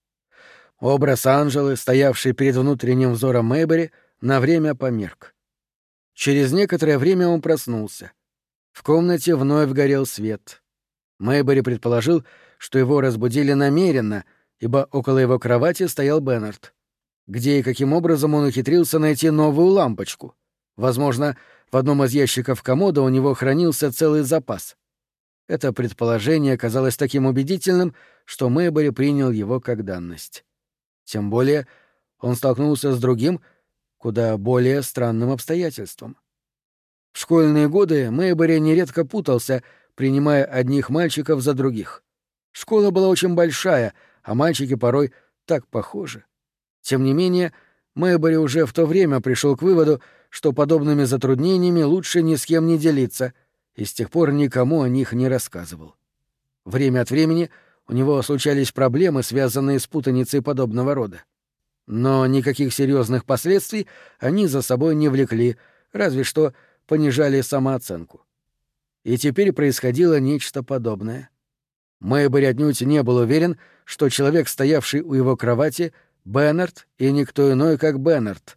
Образ Анжелы, стоявший перед внутренним взором Мэйбери, на время померк. Через некоторое время он проснулся. В комнате вновь горел свет. Мэйбери предположил, что его разбудили намеренно, ибо около его кровати стоял Беннард. Где и каким образом он ухитрился найти новую лампочку? Возможно, в одном из ящиков комода у него хранился целый запас. Это предположение казалось таким убедительным, что Мэйбери принял его как данность. Тем более он столкнулся с другим, куда более странным обстоятельством. В школьные годы Мэйбери нередко путался, принимая одних мальчиков за других. Школа была очень большая, а мальчики порой так похожи. Тем не менее, Мэйбери уже в то время пришел к выводу, что подобными затруднениями лучше ни с кем не делиться, и с тех пор никому о них не рассказывал. Время от времени у него случались проблемы, связанные с путаницей подобного рода. Но никаких серьезных последствий они за собой не влекли, разве что понижали самооценку. И теперь происходило нечто подобное. Мэйбери отнюдь не был уверен, что человек, стоявший у его кровати, — Беннард и никто иной, как Беннард.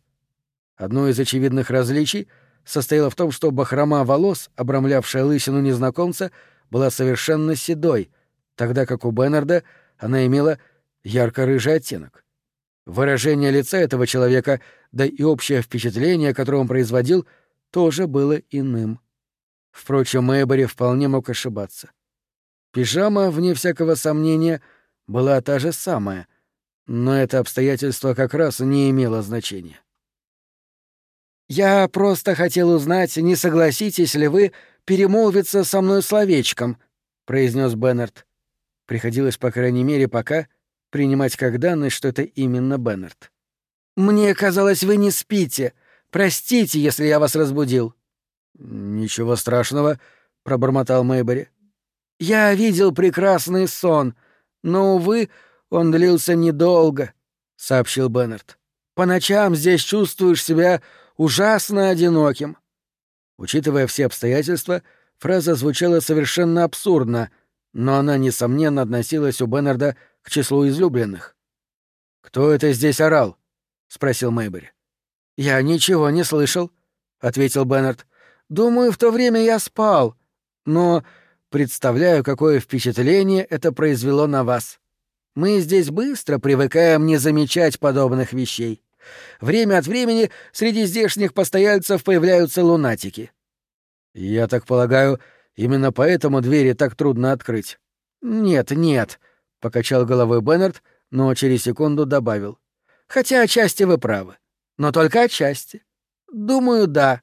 Одно из очевидных различий состояло в том, что бахрома волос, обрамлявшая лысину незнакомца, была совершенно седой, тогда как у Беннарда она имела ярко-рыжий оттенок. Выражение лица этого человека, да и общее впечатление, которое он производил, тоже было иным. Впрочем, Мэйбори вполне мог ошибаться. Пижама, вне всякого сомнения, была та же самая, но это обстоятельство как раз не имело значения. «Я просто хотел узнать, не согласитесь ли вы перемолвиться со мной словечком», — произнес Беннард. Приходилось, по крайней мере, пока принимать как данность, что это именно Беннард. «Мне казалось, вы не спите. Простите, если я вас разбудил». «Ничего страшного», — пробормотал Мэйбери. «Я видел прекрасный сон, но, увы, он длился недолго», — сообщил Беннард. «По ночам здесь чувствуешь себя ужасно одиноким». Учитывая все обстоятельства, фраза звучала совершенно абсурдно, но она, несомненно, относилась у Беннарда к числу излюбленных. «Кто это здесь орал?» — спросил Мэйбери. «Я ничего не слышал», — ответил Беннард. «Думаю, в то время я спал, но представляю, какое впечатление это произвело на вас. Мы здесь быстро привыкаем не замечать подобных вещей. Время от времени среди здешних постояльцев появляются лунатики. Я так полагаю, именно поэтому двери так трудно открыть. Нет, нет, покачал головой Беннард, но через секунду добавил. Хотя отчасти вы правы. Но только отчасти. Думаю, да.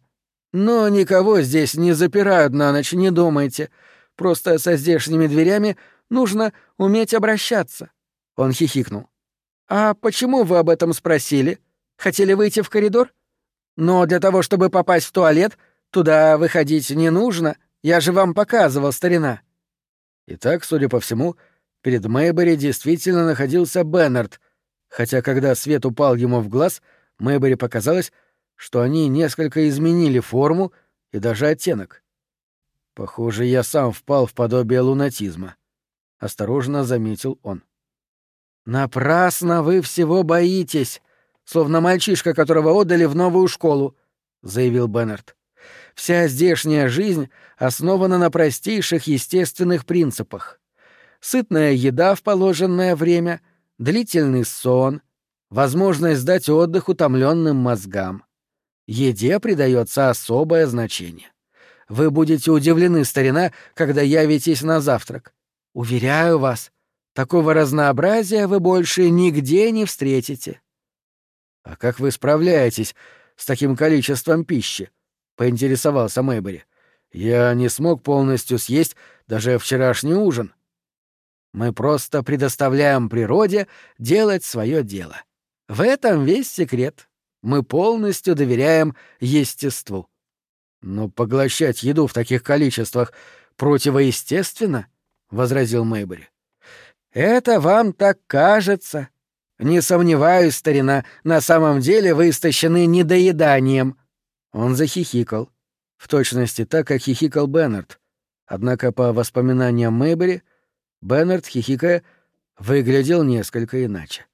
Но никого здесь не запирают на ночь, не думайте. Просто со здешними дверями нужно уметь обращаться. Он хихикнул. А почему вы об этом спросили? Хотели выйти в коридор? Но для того, чтобы попасть в туалет, туда выходить не нужно. Я же вам показывал, старина. Итак, судя по всему, Перед Мэйбери действительно находился Беннард, хотя когда свет упал ему в глаз, Мэйбери показалось, что они несколько изменили форму и даже оттенок. Похоже, я сам впал в подобие лунатизма. Осторожно заметил он. Напрасно вы всего боитесь, словно мальчишка, которого отдали в новую школу, заявил Беннерт. Вся здешняя жизнь основана на простейших естественных принципах. Сытная еда в положенное время, длительный сон, возможность дать отдых утомленным мозгам. Еде придается особое значение. Вы будете удивлены, старина, когда явитесь на завтрак. Уверяю вас, такого разнообразия вы больше нигде не встретите. — А как вы справляетесь с таким количеством пищи? — поинтересовался Мэйбери. — Я не смог полностью съесть даже вчерашний ужин. Мы просто предоставляем природе делать свое дело. В этом весь секрет. Мы полностью доверяем естеству. Но поглощать еду в таких количествах противоестественно, возразил Мэйбери. Это вам так кажется. Не сомневаюсь, старина, на самом деле вы истощены недоеданием. Он захихикал. В точности так, как хихикал Беннард. Однако, по воспоминаниям Мэйбери, Беннард, хихикая, выглядел несколько иначе.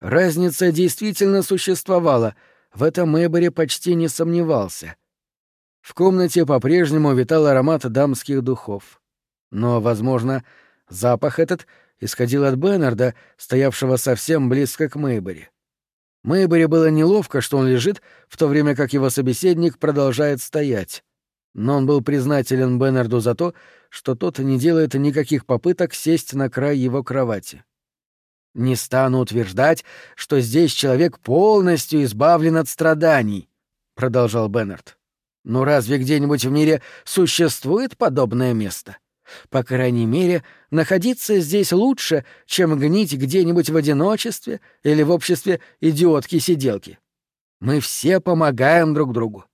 Разница действительно существовала, в этом Мэйбери почти не сомневался — в комнате по-прежнему витал аромат дамских духов. Но, возможно, запах этот исходил от Беннарда, стоявшего совсем близко к Мэйбери. Мэйбери было неловко, что он лежит, в то время как его собеседник продолжает стоять. Но он был признателен Беннарду за то, что тот не делает никаких попыток сесть на край его кровати. «Не стану утверждать, что здесь человек полностью избавлен от страданий», — продолжал Беннард. Но разве где-нибудь в мире существует подобное место? По крайней мере, находиться здесь лучше, чем гнить где-нибудь в одиночестве или в обществе идиотки-сиделки. Мы все помогаем друг другу.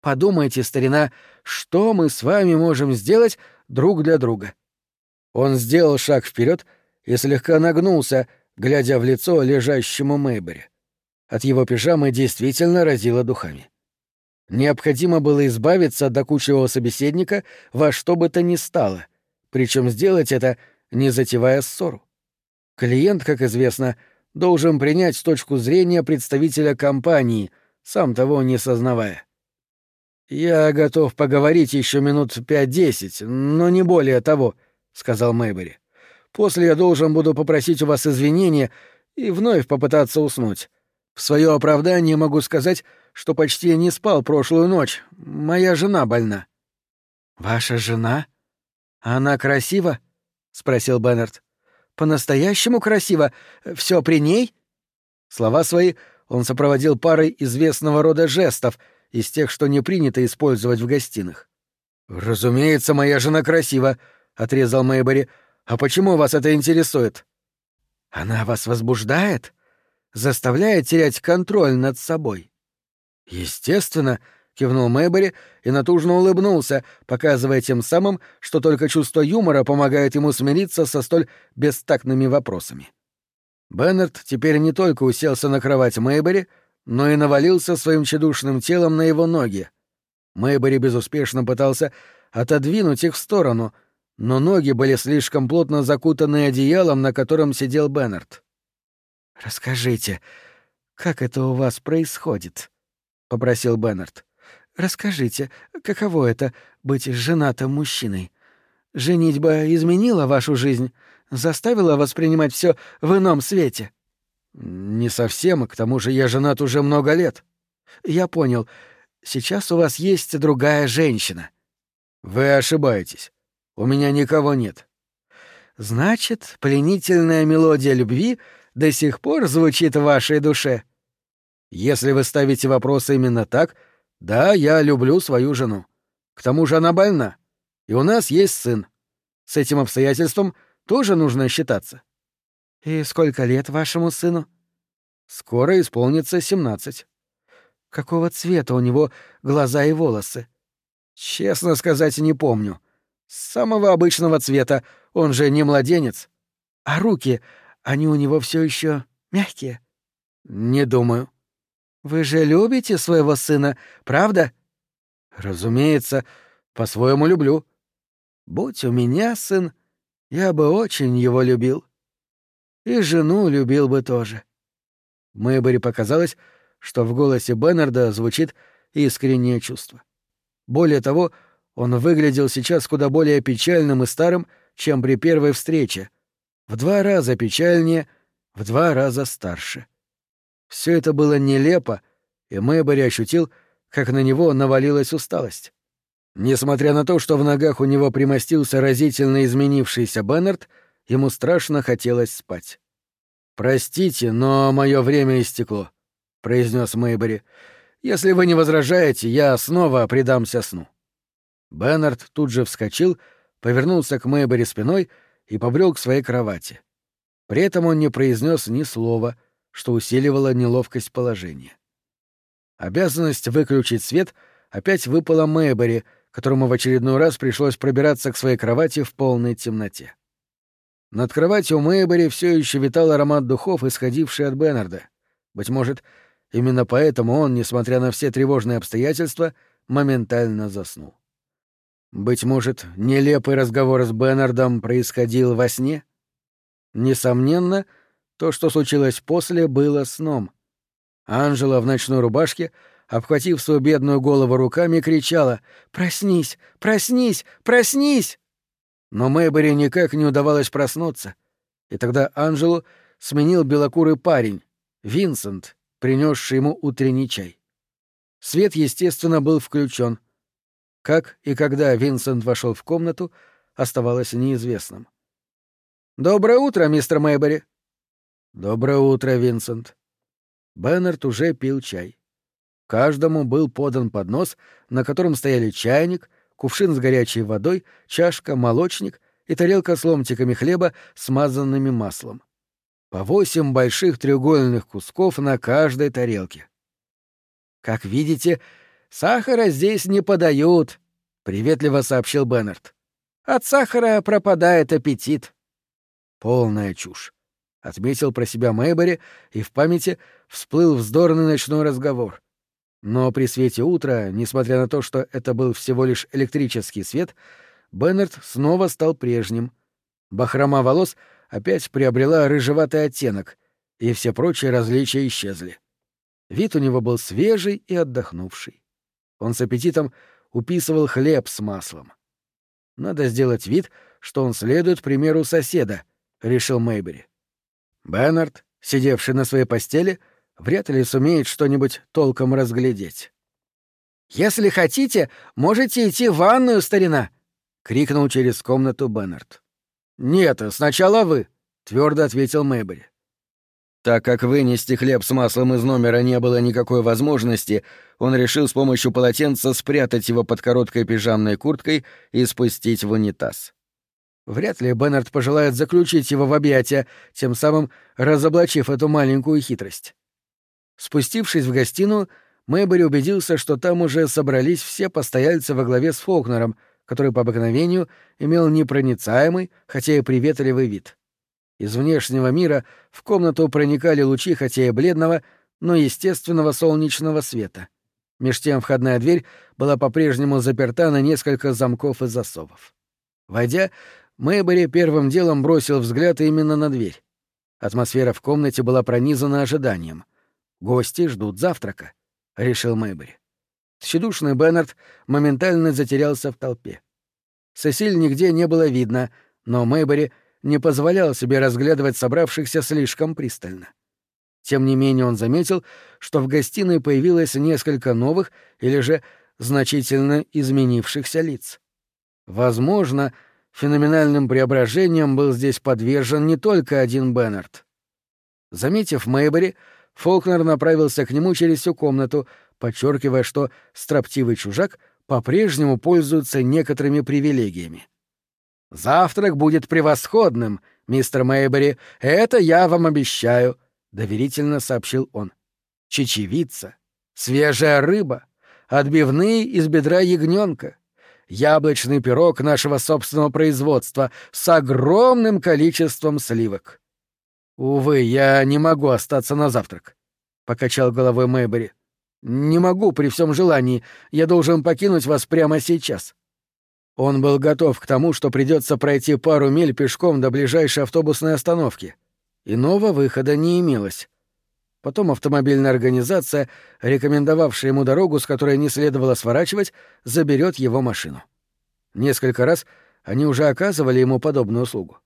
Подумайте, старина, что мы с вами можем сделать друг для друга. Он сделал шаг вперед и слегка нагнулся, глядя в лицо лежащему Мэйбери. От его пижамы действительно разило духами. Необходимо было избавиться от докучливого собеседника во что бы то ни стало, причем сделать это, не затевая ссору. Клиент, как известно, должен принять точку зрения представителя компании, сам того не сознавая. «Я готов поговорить еще минут пять-десять, но не более того», — сказал Мэйбери. «После я должен буду попросить у вас извинения и вновь попытаться уснуть. В свое оправдание могу сказать, что почти не спал прошлую ночь. Моя жена больна». «Ваша жена? Она красива?» — спросил Беннард. «По-настоящему красиво? Все при ней?» Слова свои он сопроводил парой известного рода жестов, из тех, что не принято использовать в гостиных. «Разумеется, моя жена красива», — отрезал Мэйбори. «А почему вас это интересует?» «Она вас возбуждает? Заставляет терять контроль над собой?» «Естественно», — кивнул Мэйбери и натужно улыбнулся, показывая тем самым, что только чувство юмора помогает ему смириться со столь бестактными вопросами. Беннет теперь не только уселся на кровать Мэйбери, но и навалился своим чедушным телом на его ноги. Мэйбери безуспешно пытался отодвинуть их в сторону, но ноги были слишком плотно закутаны одеялом, на котором сидел Беннерт. «Расскажите, как это у вас происходит?» — попросил Беннард. «Расскажите, каково это — быть женатым мужчиной? Женитьба изменила вашу жизнь, заставила воспринимать все в ином свете?» «Не совсем, к тому же я женат уже много лет». «Я понял. Сейчас у вас есть другая женщина». «Вы ошибаетесь. У меня никого нет». «Значит, пленительная мелодия любви до сих пор звучит в вашей душе?» Если вы ставите вопрос именно так, да, я люблю свою жену. К тому же она больна, и у нас есть сын. С этим обстоятельством тоже нужно считаться. И сколько лет вашему сыну? Скоро исполнится семнадцать. Какого цвета у него глаза и волосы? Честно сказать, не помню. Самого обычного цвета, он же не младенец. А руки, они у него все еще мягкие? Не думаю. Вы же любите своего сына, правда? Разумеется, по-своему люблю. Будь у меня сын, я бы очень его любил. И жену любил бы тоже. Мэйбери показалось, что в голосе Беннарда звучит искреннее чувство. Более того, он выглядел сейчас куда более печальным и старым, чем при первой встрече. В два раза печальнее, в два раза старше. Все это было нелепо, и Мэйбери ощутил, как на него навалилась усталость. Несмотря на то, что в ногах у него примостился разительно изменившийся Беннард, ему страшно хотелось спать. «Простите, но мое время истекло», — произнес Мэйбери. «Если вы не возражаете, я снова предамся сну». Беннард тут же вскочил, повернулся к Мэйбери спиной и побрел к своей кровати. При этом он не произнес ни слова, что усиливало неловкость положения. Обязанность выключить свет опять выпала Мэйбери, которому в очередной раз пришлось пробираться к своей кровати в полной темноте. Над кроватью Мэйбери все еще витал аромат духов, исходивший от Беннарда. Быть может, именно поэтому он, несмотря на все тревожные обстоятельства, моментально заснул. Быть может, нелепый разговор с Беннардом происходил во сне? Несомненно, то, что случилось после, было сном. Анжела в ночной рубашке, обхватив свою бедную голову руками, кричала «Проснись! Проснись! Проснись!» Но Мэйбери никак не удавалось проснуться, и тогда Анжелу сменил белокурый парень, Винсент, принесший ему утренний чай. Свет, естественно, был включен. Как и когда Винсент вошел в комнату, оставалось неизвестным. «Доброе утро, мистер Мэйбери!» «Доброе утро, Винсент!» Беннерт уже пил чай. Каждому был подан поднос, на котором стояли чайник, кувшин с горячей водой, чашка, молочник и тарелка с ломтиками хлеба, смазанными маслом. По восемь больших треугольных кусков на каждой тарелке. «Как видите, сахара здесь не подают», — приветливо сообщил Беннерт. «От сахара пропадает аппетит». Полная чушь отметил про себя Мэйбери, и в памяти всплыл вздорный ночной разговор. Но при свете утра, несмотря на то, что это был всего лишь электрический свет, Беннерт снова стал прежним. Бахрома волос опять приобрела рыжеватый оттенок, и все прочие различия исчезли. Вид у него был свежий и отдохнувший. Он с аппетитом уписывал хлеб с маслом. «Надо сделать вид, что он следует примеру соседа», — решил Мэйбери. Беннард, сидевший на своей постели, вряд ли сумеет что-нибудь толком разглядеть. «Если хотите, можете идти в ванную, старина!» — крикнул через комнату Беннард. «Нет, сначала вы», — твердо ответил Мэйбери. Так как вынести хлеб с маслом из номера не было никакой возможности, он решил с помощью полотенца спрятать его под короткой пижамной курткой и спустить в унитаз. Вряд ли Беннард пожелает заключить его в объятия, тем самым разоблачив эту маленькую хитрость. Спустившись в гостиную, Мэйбери убедился, что там уже собрались все постояльцы во главе с Фолкнером, который по обыкновению имел непроницаемый, хотя и приветливый вид. Из внешнего мира в комнату проникали лучи, хотя и бледного, но естественного солнечного света. Меж тем входная дверь была по-прежнему заперта на несколько замков и засовов. Войдя, Мэйбери первым делом бросил взгляд именно на дверь. Атмосфера в комнате была пронизана ожиданием. «Гости ждут завтрака», — решил Мэйбери. Тщедушный Беннард моментально затерялся в толпе. Сесиль нигде не было видно, но Мэйбери не позволял себе разглядывать собравшихся слишком пристально. Тем не менее он заметил, что в гостиной появилось несколько новых или же значительно изменившихся лиц. Возможно, Феноменальным преображением был здесь подвержен не только один Беннард. Заметив Мэйбери, Фолкнер направился к нему через всю комнату, подчеркивая, что строптивый чужак по-прежнему пользуется некоторыми привилегиями. «Завтрак будет превосходным, мистер Мэйбери, это я вам обещаю», — доверительно сообщил он. «Чечевица, свежая рыба, отбивные из бедра ягненка, яблочный пирог нашего собственного производства с огромным количеством сливок. «Увы, я не могу остаться на завтрак», — покачал головой Мэйбери. «Не могу при всем желании. Я должен покинуть вас прямо сейчас». Он был готов к тому, что придется пройти пару миль пешком до ближайшей автобусной остановки. Иного выхода не имелось. Потом автомобильная организация, рекомендовавшая ему дорогу, с которой не следовало сворачивать, заберет его машину. Несколько раз они уже оказывали ему подобную услугу.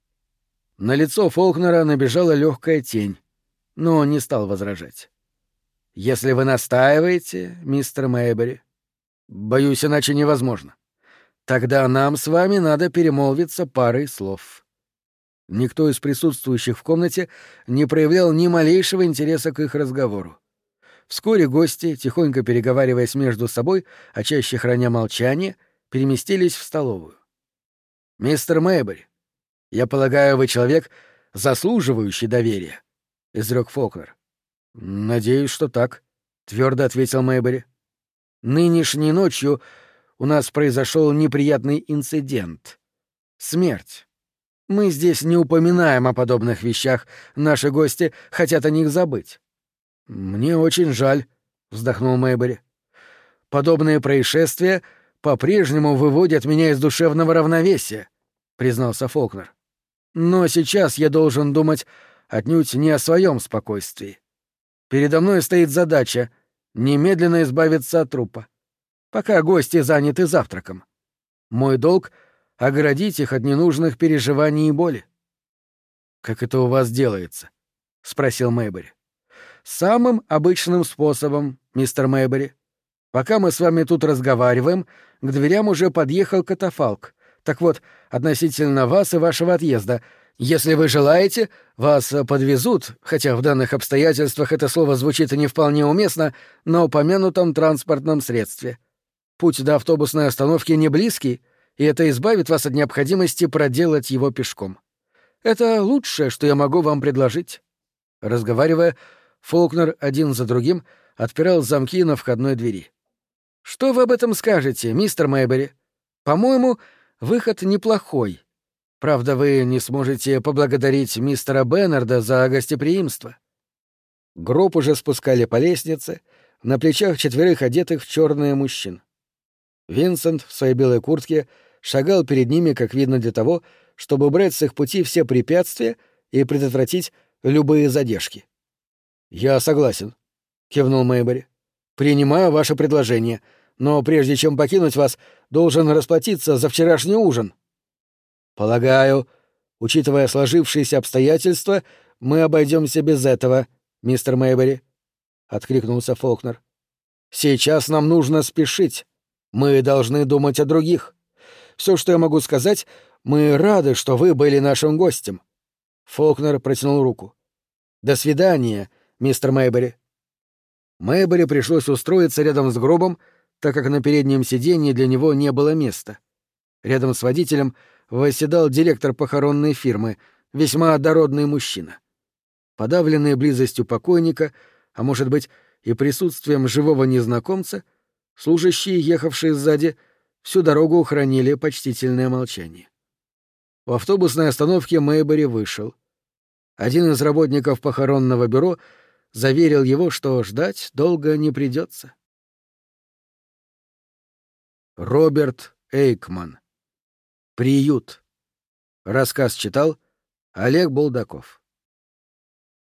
На лицо Фолкнера набежала легкая тень, но он не стал возражать. «Если вы настаиваете, мистер Мэйбери, боюсь, иначе невозможно. Тогда нам с вами надо перемолвиться парой слов». Никто из присутствующих в комнате не проявлял ни малейшего интереса к их разговору. Вскоре гости, тихонько переговариваясь между собой, а чаще храня молчание, — переместились в столовую. «Мистер Мэйбери, я полагаю, вы человек, заслуживающий доверия», — изрек Фокнер. «Надеюсь, что так», — твердо ответил Мэйбери. «Нынешней ночью у нас произошел неприятный инцидент. Смерть. Мы здесь не упоминаем о подобных вещах, наши гости хотят о них забыть». «Мне очень жаль», — вздохнул Мэйбери. «Подобные происшествия — по-прежнему выводят меня из душевного равновесия», — признался Фолкнер. «Но сейчас я должен думать отнюдь не о своем спокойствии. Передо мной стоит задача — немедленно избавиться от трупа, пока гости заняты завтраком. Мой долг — оградить их от ненужных переживаний и боли». «Как это у вас делается?» — спросил Мэйбери. «Самым обычным способом, мистер Мэйбери. Пока мы с вами тут разговариваем, к дверям уже подъехал катафалк. Так вот, относительно вас и вашего отъезда. Если вы желаете, вас подвезут, хотя в данных обстоятельствах это слово звучит не вполне уместно, на упомянутом транспортном средстве. Путь до автобусной остановки не близкий, и это избавит вас от необходимости проделать его пешком. Это лучшее, что я могу вам предложить. Разговаривая, Фолкнер один за другим отпирал замки на входной двери. Что вы об этом скажете, мистер Мэйбери? По-моему, выход неплохой. Правда, вы не сможете поблагодарить мистера Беннарда за гостеприимство. Гроб уже спускали по лестнице, на плечах четверых одетых в черные мужчин. Винсент в своей белой куртке шагал перед ними, как видно, для того, чтобы убрать с их пути все препятствия и предотвратить любые задержки. «Я согласен», — кивнул Мэйбери. Принимаю ваше предложение, но прежде чем покинуть вас, должен расплатиться за вчерашний ужин. Полагаю, учитывая сложившиеся обстоятельства, мы обойдемся без этого, мистер Мэйбери, откликнулся Фолкнер. Сейчас нам нужно спешить. Мы должны думать о других. Все, что я могу сказать, мы рады, что вы были нашим гостем. Фолкнер протянул руку. До свидания, мистер Мэйбери. Мэйбери пришлось устроиться рядом с гробом, так как на переднем сиденье для него не было места. Рядом с водителем восседал директор похоронной фирмы, весьма дородный мужчина. Подавленный близостью покойника, а может быть и присутствием живого незнакомца, служащие, ехавшие сзади, всю дорогу хранили почтительное молчание. В автобусной остановке Мэйбери вышел. Один из работников похоронного бюро — заверил его, что ждать долго не придется. Роберт Эйкман. Приют. Рассказ читал Олег Булдаков.